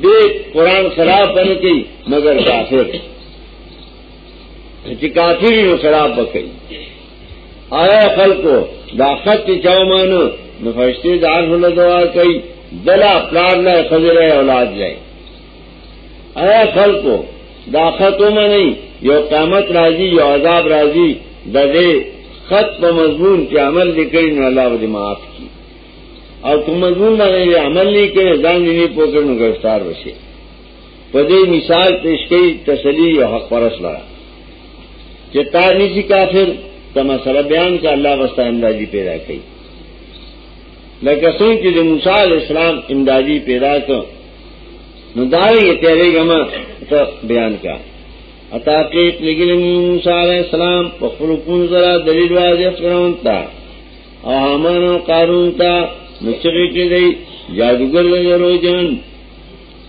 دې قران خلاف باندې کوي مگر کافر چې کافر یو خلاف وکړي آیا خلقو دا خط چاومانو نو فرشتي د عرش له دعا کوي دلا پلان نه خزر اولاد لای آیا خلقو دا خط ومني یو قیامت راځي یو عذاب راځي د دې خط په مضمون کې عمل وکړي نو الله به معاف کړي او کوم مضمون باندې عمل نه کړي ځان یې په کړنو گرفتار وشي په دې مثال پیش کړي تسلی او حق پرس لرا چې تا نشي کافر تم سره بیان کا الله واسطه امدادي پیدا کړي لکه څنګه چې موسی علی السلام امدادي پیدا کړ نو دا یې تیرې غما ته بیان کا اتا کې لګل موسی علی السلام په خپل کون زرا دلیل واضح کړون تا او هامان او قارون تا نچغی کی دی جادوگر دی درو جان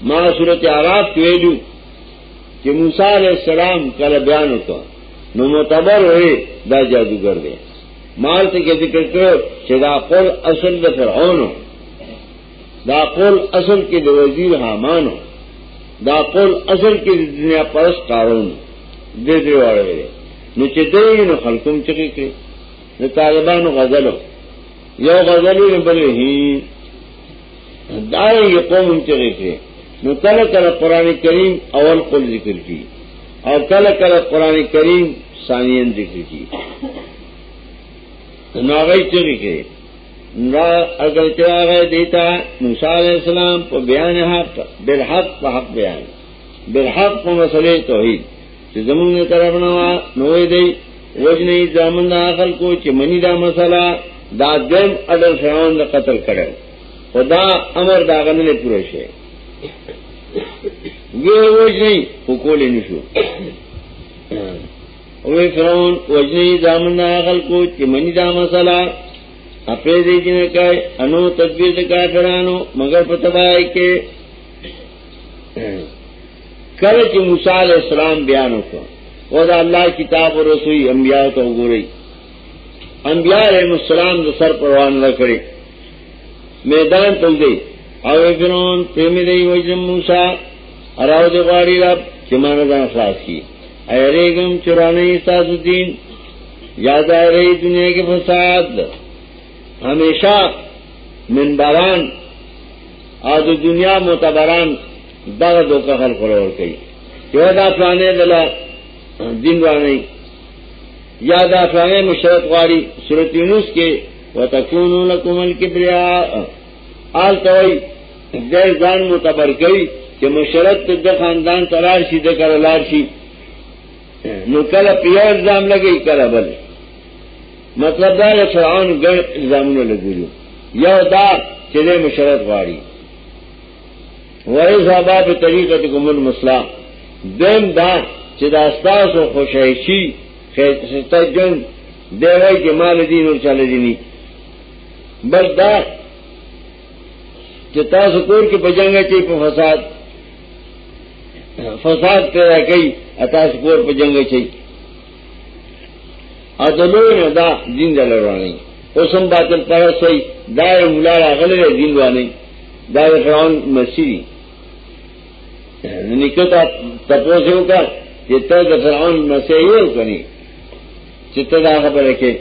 ما صورت عراف کیلیو چې موسی علیہ السلام کله بیان وکړ نو معتبر وې دا جادوګر دی مال ته کې ذکر کړو چې دا قول اصل د فرعون دا قول اصل کې د وزیر حامان دا قول اصل کې د دنیا پرست قارون دې دې وړه نو چې دې نو خلقوم چکی کړی د طالبانو غزلو یو غزلو یې بلې هی دا یې قوم ته ریته نو کله کله قران کریم اول قول ذکر کی او کله کله قران کریم ثانیین ذکر کی نو هغه چې ریته نو اگر چې هغه دیتا موسی علی السلام په بیان حق بالحق په حق بیان بالحق په مسلې توحید چې زمونږ نه طرف نه وا نوې دی وجنې ځامن دا عقل کو چې منی دا مسله دا دیم اډر فرعون د قتل کړو خدا امر دا غنلې پوره شي وی وجنې حکول نشو وی فرعون وجنې ځامن دا عقل کو چې منی دا مسله اپې دې جنہ کای انو تدبیر د کافرانو مگر په تباہی کې کله چې موسی علی السلام بیان وکړ او دا الله کتاب او رسول انبیاء ته وګورئ انبیاء علیهم السلام د سر پروان نه کړی میدان ته دی او فرعون پرمی دی وجه موسی راو دی غاری رب چې مانه ځان خلاص کی ایریګم چرانه تاسو دین یاد ایری دنیا کې فساد همیشه منبران او د دنیا معتبران دغه دوکه خلق ورور کوي یو دا فلانه دلا دین وانه یا دا فلانه مشرک غاری سورۃ یونس کې وتکونو لکم الکبریا آل توي د ځان متبر کوي چې مشرک د خاندان ترار شي د کرلار شي نو کله پیو الزام لګی کله بل مطلب دا چې فرعون ګڼ الزامونه لګولو یو دا چې له مشرت غواړي وایز هبا په طریقه ته کومل مسلا دیم دا چې دا تاسو خوشایشي خیرته جن دی وای چې مال دین او چل دیني بل دا چې تاسو کور کې بجنګ کې په فساد فساد پیدا کوي تاسو کور په جنگ کې اذلو نه دا دین دلروانی اوسم باطل پر سوی دا مولا غلې دین وانی دا فرعون مسیح نکتا تپوسو کا چې ته د فرعون مسیح یې کني چې ته دا خبره کې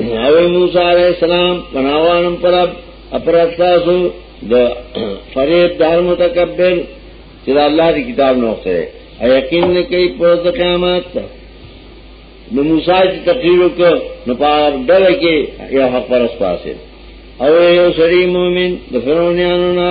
او موسی علیہ السلام پناوانم پر اپر تاسو د فریب دار متکبر چې الله دی کتاب نو خره یقین نه کوي پر قیامت نو موسی چې تقریر وکړ نو پار ډول کې یو حق پرس پاسه او یو سړی مؤمن د فرعونانو نه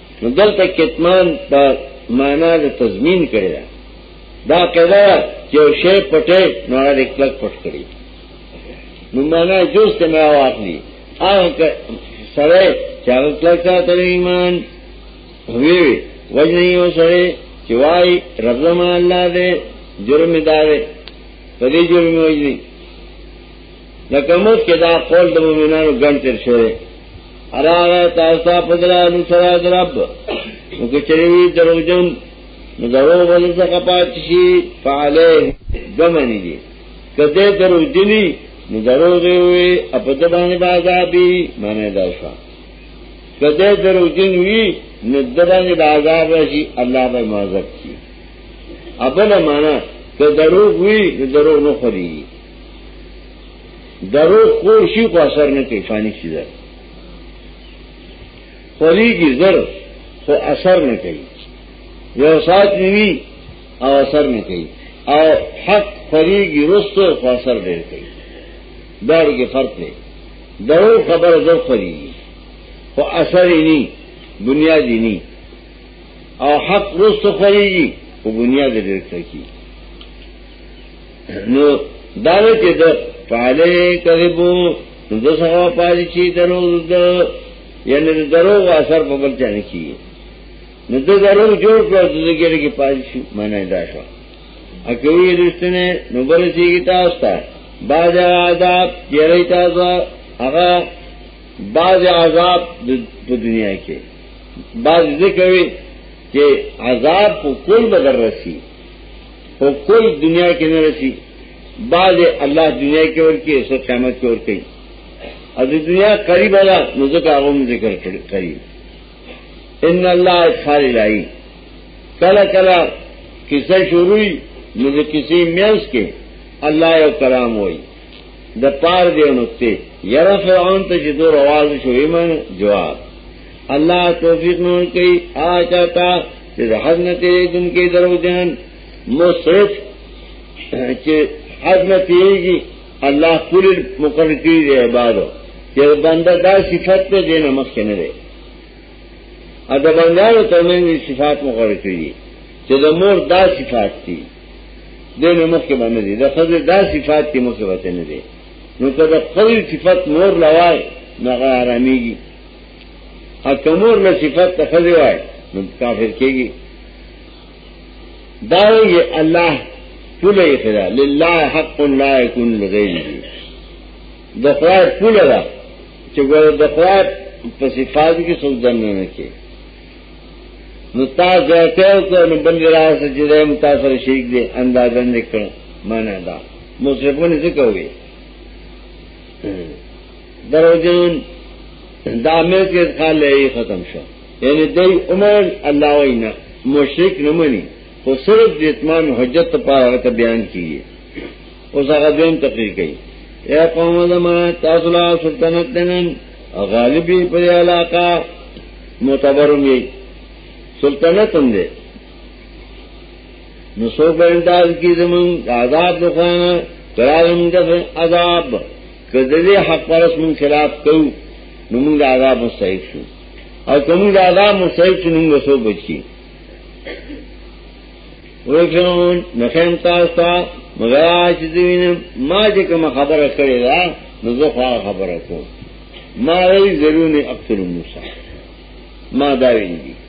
نو دلته کتمان په معنا د تضمین کړی دا دا قضا چې شی پټه نو هغه کلک پټ کړی نو معنا جوست نه واخلي هغه سره چې هغه کلک ساتل ایمان وی وی وجنه یو سره چې وای رب زمان الله دې جرم دارې په دې جرم وجنه لکه موږ کې دا قول د مؤمنانو ګڼ تر شوی اراغه تاسو په درانو سره درب نو کې چریوی دروژن نو درو بل څخه پات شي فعلې دمنې دي کته دروژنی نو درو دی وي په د باندې بازابي معنی دا شو کته دروژن وي نو د باندې بازاب شي الله به معذب شي ابل معنا که دروغ وي نو دروغ نه خوري درو کور شي خو اثر نه کوي فانی شي زر خلیږي زر خو اثر نه کوي یو سات نیوي او اثر نه کوي او حق خلیږي رستو خو اثر ډېر کوي داړ کې فرق دی درو خبر زر خلیږي خو اثر یې نه بنیاد یې نه او حق رستو خلیږي خو بنیاد ډېر کوي نو داوی چې د فعلی کذبو نو د سغا پاجی چی درو د یعنی د درو اثر په بل چانه کی نو د درو جوړ کړو د ګره کې پاجی شو معنی دا شو اکوی رښتنه نو برسی کی تاسو ته باج عذاب یری تاسو هغه باج عذاب په دنیا کې باج ذکر وی چې عذاب په کل بدر رسی خو کوئی دنیا کې نه رسی بعد الله دنیا کې ورکی سو قیامت کې ورکی او د دنیا قریب ده نو ځکه هغه ذکر کړی قریب ان الله ادخال الای کلا کلا کیسه شروعی نو د کیسې میاس کې الله یو کلام وای د پار دی نو ته یره فرعون ته چې دور आवाज شو ایمن جواب الله توفیق نور کوي آچا تا چې حد نه تیرې کوم کې درو جان مو صرف چې حد نه تیرېږي الله خپل مقرر کړی دی عبادت چې بنده دا صفت ته دینه مخ کې نه دی ا د بندانو ته مې صفات مقرر کړی دي چې د مور دا صفات دي دینه مخ کې باندې دي د خزه دا صفات کې مخ کې وته نه دي نو کله خپل صفت مور لوای نه غارميږي اکمور له صفات ته خځه وای نو کافر کېږي دا یې الله پوله یې خدا لله حق لا یکون لغیره د خدای پوله ده چې ګوره د خدای په صفات کې څوک دنه نه کې نو تاسو ته څو نو بل راځي چې دې متاثر شریک دي اندازه نه کړ معنی دا مصرفونه څه کوي دروجن دا مل کې ادخال لې ختم شو یعنی دای عمر الله وینا مشرک نه مني خو صرف د اتمام حجت لپاره ته بیان کیږي اوس هغه دیم تقریر کوي یا قوم زما تاسو لا سلطنت دنن غالبی پر علاقہ معتبرم یی سلطنت هم دی نو سو په امداد کی زمون عذاب دخوانا ترالم دف عذاب کدلی حق پرس من خلاف کو نو مونږ عذاب مستحق شو او کوم د عذاب مستحق شو نو سو بچی وکړون نخیم تاسو مگر چې دوینم ما چې کوم خبره کړې ده نو زه خو خبره کوم ما وی ضروري اقتل موسی ما دا ویلي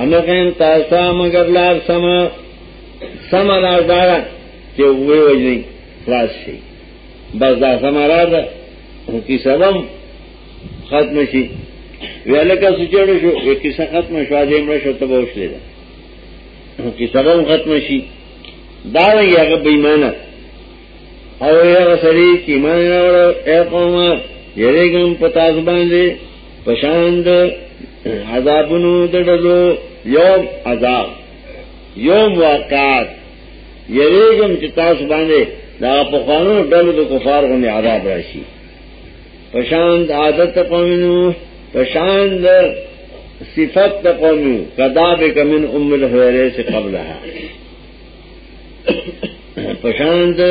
انو خیم تاسو مگر لار سم سم لار دارا چې وې وځي خلاص شي بس دا سم لار ده کی سبم ختم شي ویاله کا سچړو شو کی څه ختم شو دې مړ شو ته وښ لیدا کی سبم ختم شي دا وی هغه بېمانه او هغه سړي چې مان راوړ اے قومه یریګم پتا ځبان دې پشاند عذابونو دډلو یوم عذاب یوم واقعات یریګم چې تاسو باندې دا په خوانو ډلو د کفار غونې عذاب راشي پشان د عادت قومینو پشان د صفت د قومینو کذاب کمن ام الهره سے قبلها پشان د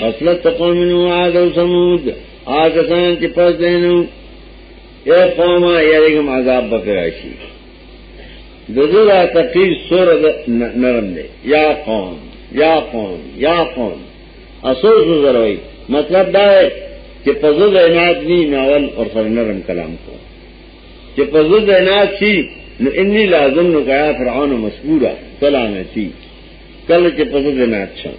خصلت قومینو عاد او سمود آکسان چې پس دینو اے قوما یریګم عذاب بکراشی دزرا تقیر سور نرم دے یا قوم یا قوم یا قوم اسور زر ہوئی مطلب دا ہے کہ پزد عنایت نی ناول اور سر نرم کلام کو کہ پزد عنایت سی نو انی لازم نو کیا فرعون مسبورا سلامتی کل کہ پزد عنایت شاہ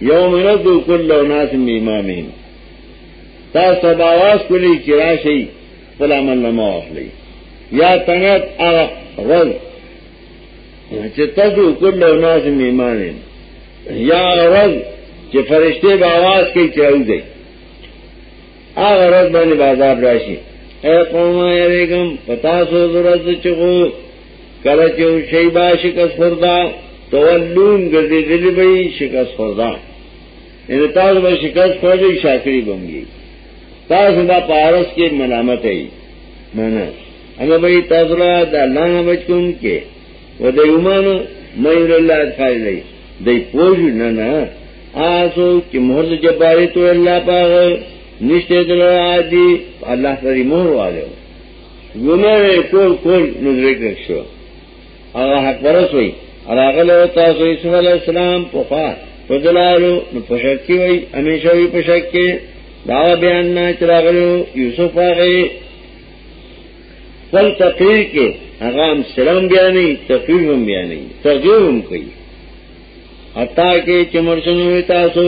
یوم ندو کل ناس من امامهم تا سب آواز کلی چی راشی خپل عمل نما واخلی یا تنت اغا رز چی تدو کل ناس من امامهم یا رز چی فرشتے با آواز کئی چی روزی هغه ورځ باندې بازار راشي اے قوم یریګم پتا سو ضرورت چغو کله چې شی باش کس خوردا تولون ګرځي دلی به شکست خوردا ان تاسو به شکست خوړی شاکری بمږي تاسو دا پارس کې ملامت هي نه نه هغه به تاسو را د الله نه بچون کې و د یومانو مېر الله ښکاری دی دی پوج نه نه آسو چې مهر د جباري تو الله پاغ نشته دل عادي الله سره مهر والو ګمر کول کول نو ذکر شو هغه حق ورسوي راغله تاسو عیسی علی السلام په خوا په دلالو نو په شک کې وای همیشه وي په شک کې دا بیان نه چراغلو یوسف هغه خپل تقریر کې هغه هم سلام بیانې تقریر هم بیانې تقریر هم کوي حتا کې چې مرشنو وي تاسو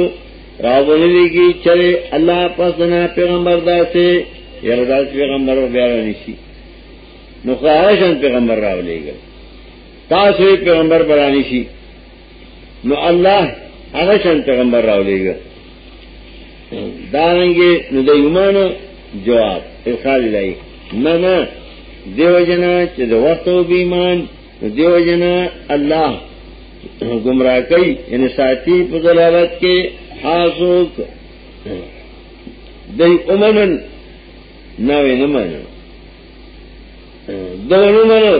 راوونه لګي چې الله پاک نه پیغمبر داسې یره داس پیغمبر بیا نشي نو خواهشن پیغمبر راولېږي تاسو پیغمبر برانی شي نو الله هغه شان پیغمبر راولېږي دا رنګه نو د ایمان جواب ارخال لای نه نه دیو جنا چې د وخت او ایمان دیو جنا الله گمراه کوي ان ساتي په دلالت کې حاسوک دای اومنن ناوی نمانو دغه نو منو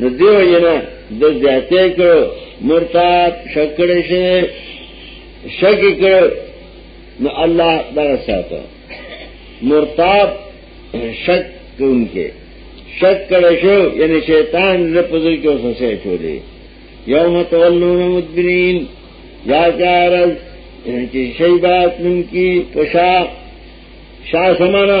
نو دیو جنا د زیاته کړو مرتاد شکړې شه شک کړو نو الله دا ساتو مرتاد شک کوونکې شک کړې شو یعنی شیطان له پزړ کې وسه چولې یوم تولون مدبرین یا کارز چې شی بات نن کی پشا شاه سمانا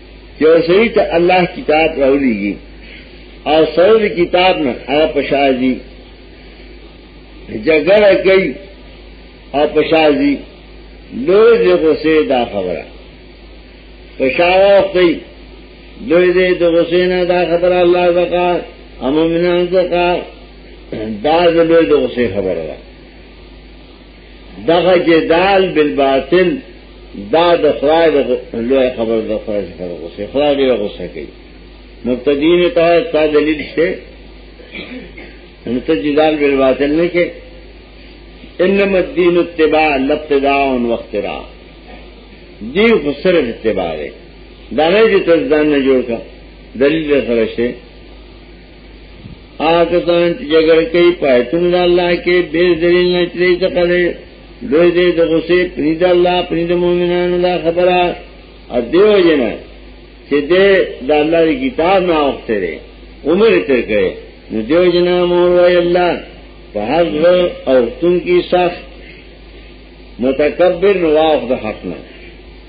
یو سړی ته الله کتاب راولېږي او سره د کتاب نه هغه پشازي جګړه کوي او پشازي لوی دې غوسه دا خبره پشاوه وختي لوی دې د غوسه نه دا خبره الله زکا امو منان زکا دا لوی د غوسه خبره ده دغه جدال بالباطل دا د خدای د لوی خبر د خدای څخه غوسه خدای دی غوسه کوي مبتدین ته تا دلیل شته ان ته جدال بالباطل نه کې انما الدين اتباع الابتداع واختراع دی خو صرف اتباع دی دا نه چې تزدان نه جوړ کا دلیل سره شته آکسان چې جګړه کوي پایتون د الله کې بیر دلیل نه چلی څخه دی دوی دې د غصې پرید الله پرید مؤمنانو دا خبره ا دیو جنا چې دې د الله دی کتاب نه اوخته دی عمر تر کړي نو دیو جنا مور وای الله په هر او تون کې سخت متکبر نواف د حق نه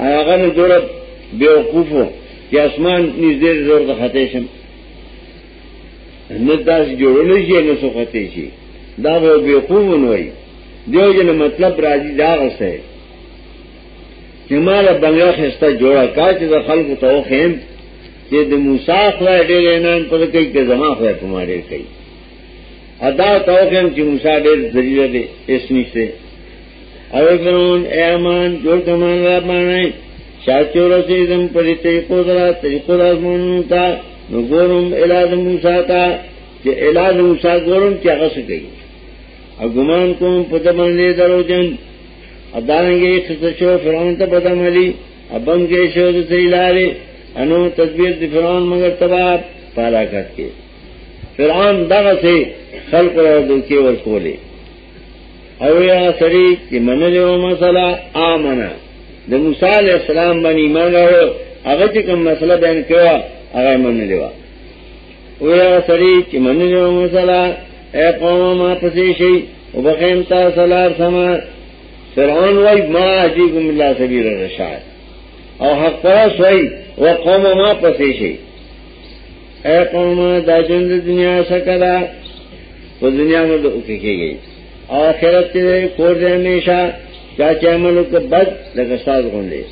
هغه نو دوره بیوقوفو چې اسمان نږدې زور ته خطې شم نه داس جوړول شي نه سو خطې شي دا به بیوقوف ونوي دیو جن مطلب راځي دا غسه چې مال بنگلا خسته جوړه کا چې د خلکو ته وخیم چې د موسی خدای ډېر نه په کوي کې زما خدای په ما ډېر کوي ادا توخم چې موسی ډېر ذلیل دی اس نشته او فرعون اے امان جوړ کمان را باندې شاتیو رسیدم پر طریقو درا طریقو رازمون تا نو ګورم الاد موسی تا چې الاد موسی ګورم چې هغه څه کوي او ګمان کوم په د باندې درو جن ادانګي خصه شو فرعون ته بدم علي ابن کې شو د سیلاره انو تدبیر د فرعون مگر تبا پالا کټ کې فرعون دغه سي خلق را دوکي ور کولې او یا سری چې منلې و مسله امنه د موسی علی السلام باندې ایمان راو هغه چې کوم مسله بیان کړو هغه منلې و او یا سری چې منلې و مسله اے قوم ما پسې شي او بخیم تا سلار سما فرعون وای ما اجیکم الله سبیل الرشاد او حق پرس وای وقوم ما پسې شي اے قوم دا جند دنیا سکرا په دنیا مو د اوکه کېږي آخرت ته کور دې همیشه چا چې عمل وکړ بد لکه ساز غونډې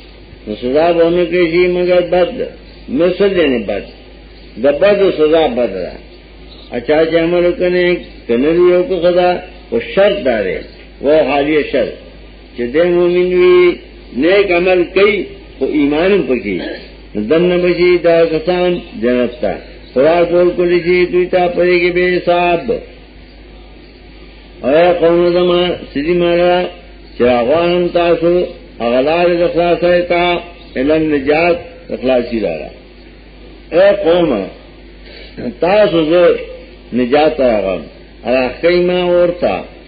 نو سزا به نه کېږي مګر بد مثل دې نه بد د بد سزا بد ده اچا چې عمل وکړي کنه یو کو خدا او شرط داري و حالیه شرط چې د مؤمن وي نیک عمل کوي او ایمان هم پکې دنه بشي دا کسان جنت ته خدا ټول کولی شي دوی ته پرې کې به حساب اے قوم زما سړي مارا چې غوانم تاسو اغلال د خلاصه تا علم نجات اخلاصي لاره اے قوم تاسو زه نجات راغم راخی ما ورته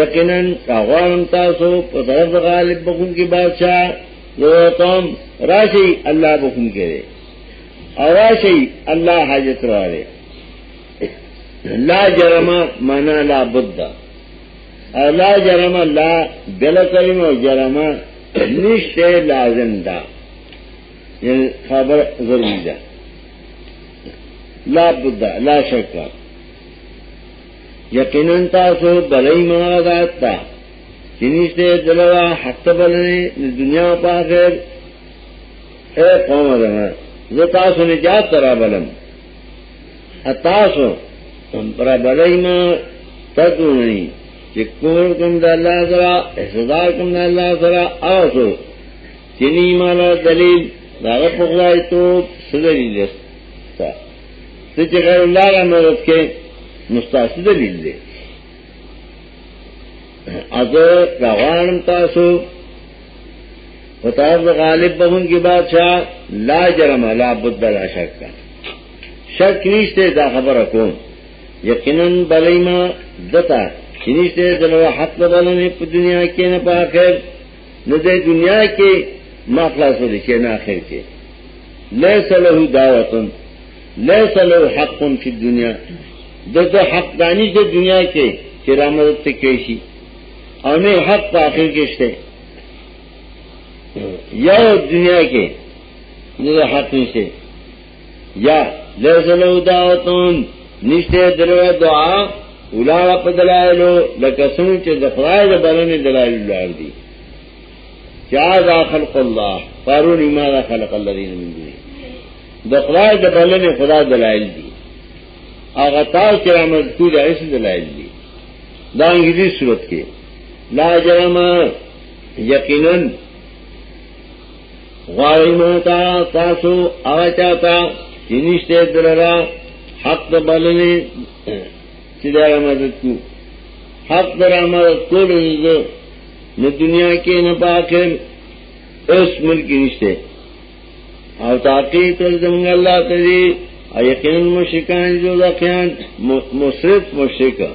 یقینا غوارم تاسو په طرف غالب بخون کی بادشاہ لوتم راشی الله بخون کرے او راشی الله حاجت روارے لا جرم مانا لا بد او لا جرم لا بل کریم او جرم نشتے لازم دا یعنی خبر ضروری دا لا بد لا شکر یقینا تاسو بلای ما غزات تا چنیشتے دلوا حق بلنے دنیا پا خیر اے قوم زمان زه تاسو نجات ترا بلم اتاسو پر بلای ما تدونی چې کور کوم د الله سره احتضا کوم د الله سره اوسو چې نیمه دلیل دا په خدای ته سړی لست ته چې غیر الله را مدد کې مستاسو دلیل دی اته روانم تاسو پتاز غالب بهون کې بادشاہ لا جرم لا بد لا شک کا شک نشته دا خبره کوم یقینا بلیما دتا چې نشته د حق بدلنې په دنیا کې نه په آخرت نو د دنیا کې ما خلاصو دي چې نه اخر کې ليس له دعوتن ليس له حق في الدنيا دته حق دانی د دنیا کې چې رحمت ته کې شي او نه حق په اخر کې شته یو دنیا کې نه حق نشته یا لیس لو دعوتون نشته دلوه دعا ولاړه په دلایلو لکه څنګه چې د خدای د بلنې دلایل لار دي چا ذا خلق الله قارون ما ذا خلق الذين من دونه د خدای د بلنې خدا دلایل دي هغه تاسو چې رحمت کوی د ایس دلایل دي دا انګلیسي صورت کې لا جرم یقینا غواړی موتا تاسو هغه چاته چې نشته دررا حق د بلنې چې دا مدد کو حق در مدد کول زه نه دنیا کې نه پاکر اس ملک نشته او تاقی تر زمونږ الله ته دی یقینا مشکان جو ځکان مصرف مشکان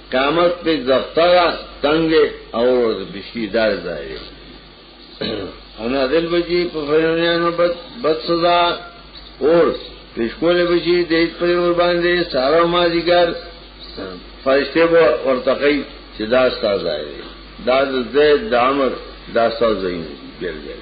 قامت پہ دفترا تنگے اور بشکی دار دارے انا دل بچی پہ فرنیانو بد, بد سزا اور پشکول بچی دیت پر اور باندے سارا ما دیگر فرشتے بو اور تقی چی دا ستا دارے دا زید دا عمر دا ستا زین بیل بیل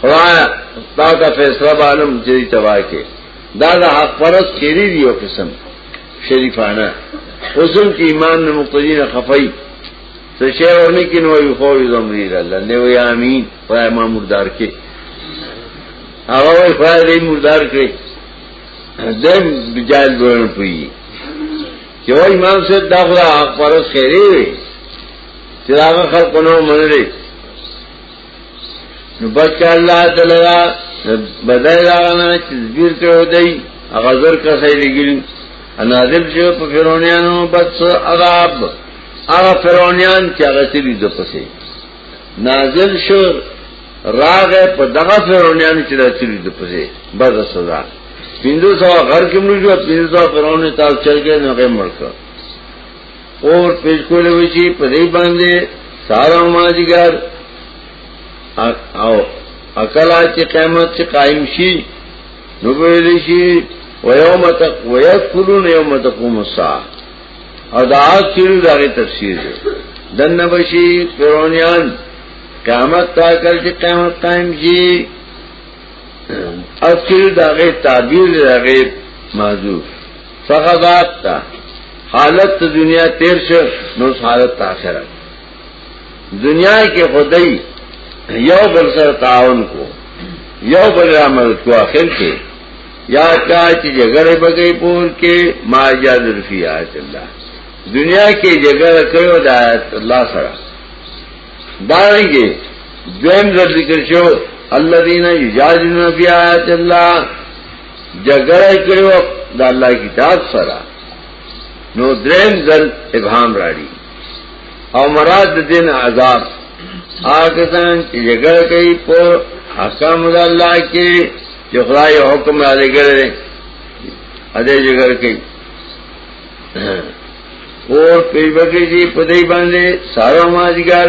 خدایا تا ته فیصله بالم چې تبا کې دا د حق پرس کېری دی یو قسم شریفانه اوسم کې ایمان نه مقتدین خفای څه شی ورنه کې نو یو خو زمری الله نه وی امین خدای ما مردار کې هغه وی خدای دې مردار کې دیم بجال ورن پوي چې وای امام صاحب دا خدای حق پرس کېری وي چې هغه خلق نو منلې نو بچ الله تعالی بدای راغنا چې زبیر کړو دی هغه زر کا صحیح لګیل اناذب شو په فرعونانو بس عذاب هغه فرعونان چې هغه سړي د پسې نازل شو راغ په دغه فرعونان چې د سړي د پسې بس سزا پینځه سو غر کې مړ شو پینځه سو فرعون تاسو چل کې نه مړ کړ اور پیش کولې وی چې په دې باندې سارا ماجګر او اکلا چې قیامت چې قائم شي نو ویل شي ويوم تق ويذكرون يوم تقوم الساعه او دا اخیری دا تفسیر دی دن بشی فرعونیان قیامت تا کر چې قیامت قائم شي اخیری دا غي تعبیر دا غي معذور څنګه ذات تا حالت ته دنیا تیر شو نو حالت ته آخرت دنیا کې خدای یو بل سره تعاون کو یو بل عمل کو اخر کې یا کا چې جګړه بګي پور کې ما یاد رفیع الله دنیا کې جګړه کړو د آیت الله سره دارنګي دویم ذکر شو الذين يجادلون في آيات الله جګړه کړو د الله کتاب سره نو دریم ځل ابهام راړي او مراد دین عذاب هغه ځان چې جګړه کوي په احکام د الله کې چې خدای حکم را لګره ا دې جګړه کوي اور پیبکی جی پدی باندې سارو ماجګر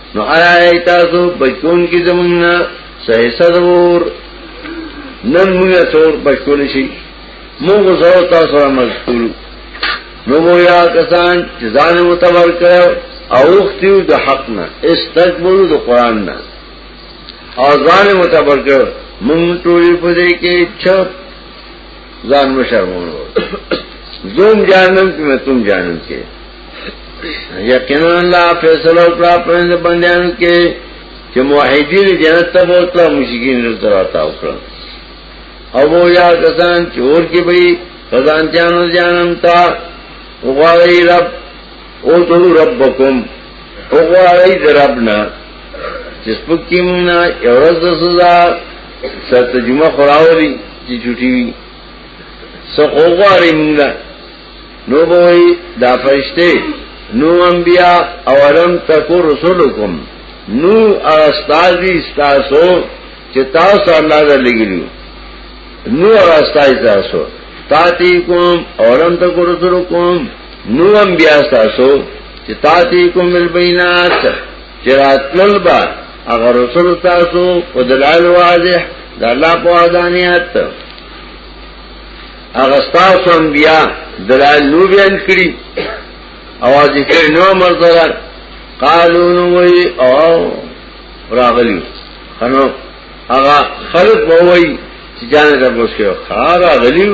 نو آیا تاسو بچون کی زمونږ صحیح صدور نن موږ تور بچول شي موږ زو تاسو را مذکور نو مو یا کسان چې ځان متبر کړو او اختیو د حق نه استکبروا د قران نه او ځان متبر کړو موږ ټول په دې کې چپ ځان مشرمونو زوم جانم کې تم جانم کې یقینا الله فیصله وکړه په بندیان کې چې موحدین جنت ته بوتل مشکین رسول راته وکړه او وو یا کسان چور کې به خزان جانو جانم تا وغواړي رب او تو ربکم وغواړي ربنا چې سپکیم نه اورز د سزا ست جمعه خراوري چې چټي وي سو وغواړي موږ نو بوئی دا فرشتے نو انبیاء اولم تکو رسولکم نو استازی استاسو چې تاسو الله دا لګیلو نو استازی تاسو تاتی کوم اولم تکو رسولکم نو انبیاء تاسو چې تاتی کوم البینات چې راتلل با اگر رسول تاسو په دلال واضح د الله په اذانیت هغه تاسو انبیا دلال نو بیان کړی اواز یې کړ نو مرزره قالو نو وی او راغلی خنو هغه خلق مو وی چې جان ته بوسکه خار راغلی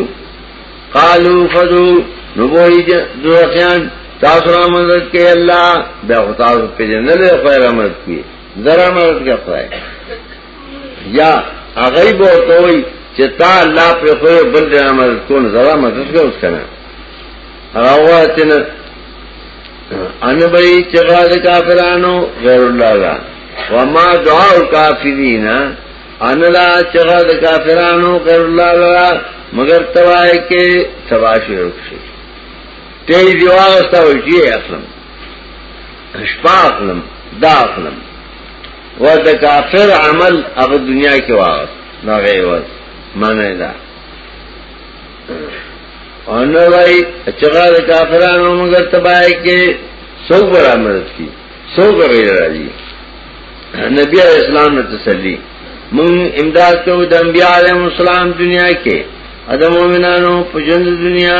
قالو فدو نو وی دوتیان تاسو را مدد کې الله دا تاسو په جنل خیر مدد کی زرا مدد کې خدای یا هغه به کوي چې تا الله په خو بل دې عمل کول زړه مدد کوي اوس کنه راوه چې نه ان به چې غاز کافرانو غیر الله لا وما دعاء الكافرین ان لا چې غاز کافرانو غیر الله لا مگر توای کې تباشي وکړي ته دی واغستا وږي اخلم شپاخلم دا اخلم و د کافر عمل هغه دنیا کې واغس نه غیوز معنی دا ان وای چغه د کافرانو موږ تبای کې څو برابر کی څو غیر راځي نبی اسلام نے تسلی من امداد کو د انبیاء علیهم السلام دنیا کې ادم مومنانو په ژوند دنیا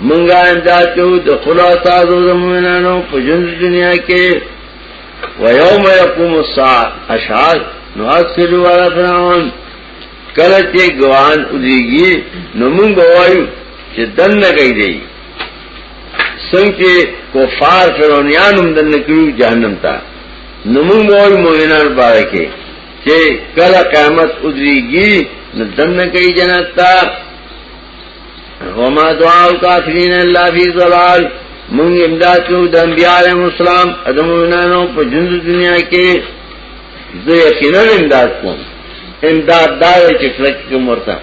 منگا امداد کیو دخل آساز و زمینانو پجنز دنیا کے ویوم یقوم السا اشعاد نواز سلو والا فرعون کله چې ګوان ودیږي نو موږ وایو چې دن نه گئی دی څنګه کفار فرعونیان هم دن کړو جهنم ته نو موږ وایو مؤمنان پاره کې چې کله قیامت ودیږي نو دن نه گئی جنت ته وما دعا الكافرين الا في ضلال مونږ امداد کوو د انبیاء علیهم السلام ادمونانو په جنز دنیا کې زه یقینا امداد کوم امداد دا چې کلک کوم ورته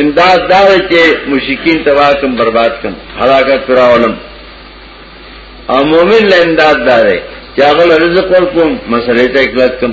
امداد دا چې مشکین تباہ کوم برباد کوم هلاکت کراولم او مومن له امداد دا چې هغه رزق ورکوم مسلې ته کلک کوم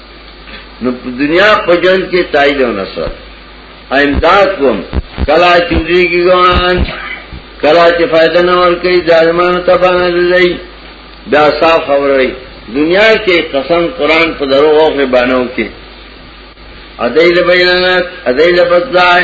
نو په دنیا په جون کې تایید او نصر امداد کوم کلا چوری کی ګوان کلا چې فائدہ نه ور کوي ظالمانو ته باندې ځای دا صاف خبره دنیا کې قسم قران په درو او په باندې کې ادیل بیانات ادیل بدلای